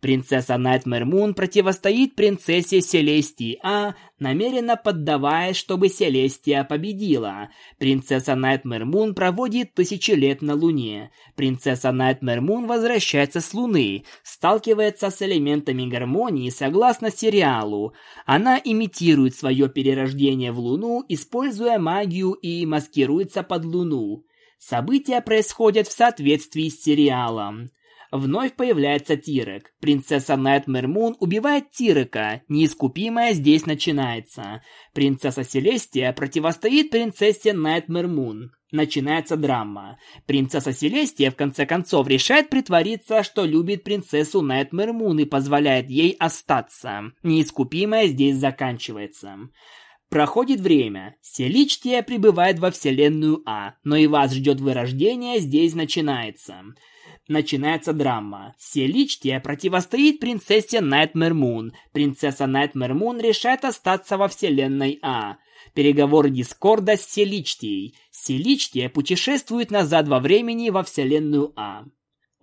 [SPEAKER 1] Принцесса Найтмер Мун противостоит принцессе Селестии А, намеренно поддаваясь, чтобы Селестия победила. Принцесса Найтмер Мун проводит тысячи лет на Луне. Принцесса Найтмер Мун возвращается с Луны, сталкивается с элементами гармонии согласно сериалу. Она имитирует свое перерождение в Луну, используя магию и маскируется под Луну. События происходят в соответствии с сериалом. Вновь появляется Тирек. Принцесса Найтмер Мун убивает Тирека. Неискупимое здесь начинается. Принцесса Селестия противостоит принцессе Найтмер Мун. Начинается драма. Принцесса Селестия в конце концов решает притвориться, что любит принцессу Найтмер Мун и позволяет ей остаться. Неискупимое здесь заканчивается. Проходит время. Селичтия прибывает во вселенную А, но и вас ждет вырождение, здесь начинается начинается драма. Селичтия противостоит принцессе Найтмер Мун. Принцесса Найтмер Мун решает остаться во вселенной А. Переговоры Дискорда с Селичтией. Селичтия путешествует назад во времени во вселенную А.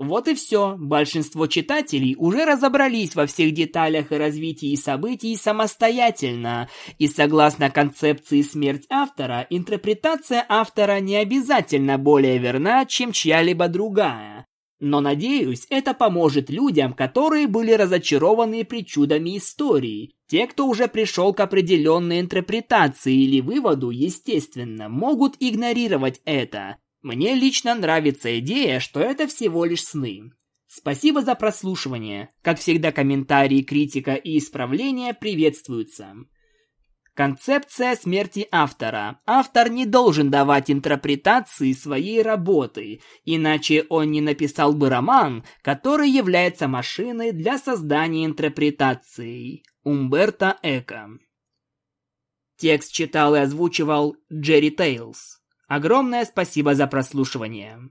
[SPEAKER 1] Вот и все. Большинство читателей уже разобрались во всех деталях и развитии событий самостоятельно. И согласно концепции «Смерть автора», интерпретация автора не обязательно более верна, чем чья-либо другая. Но, надеюсь, это поможет людям, которые были разочарованы причудами истории. Те, кто уже пришел к определенной интерпретации или выводу, естественно, могут игнорировать это. Мне лично нравится идея, что это всего лишь сны. Спасибо за прослушивание. Как всегда, комментарии, критика и исправления приветствуются. Концепция смерти автора. Автор не должен давать интерпретации своей работы, иначе он не написал бы роман, который является машиной для создания интерпретаций. Умберто Эко. Текст читал и озвучивал Джерри Тейлс. Огромное спасибо за прослушивание.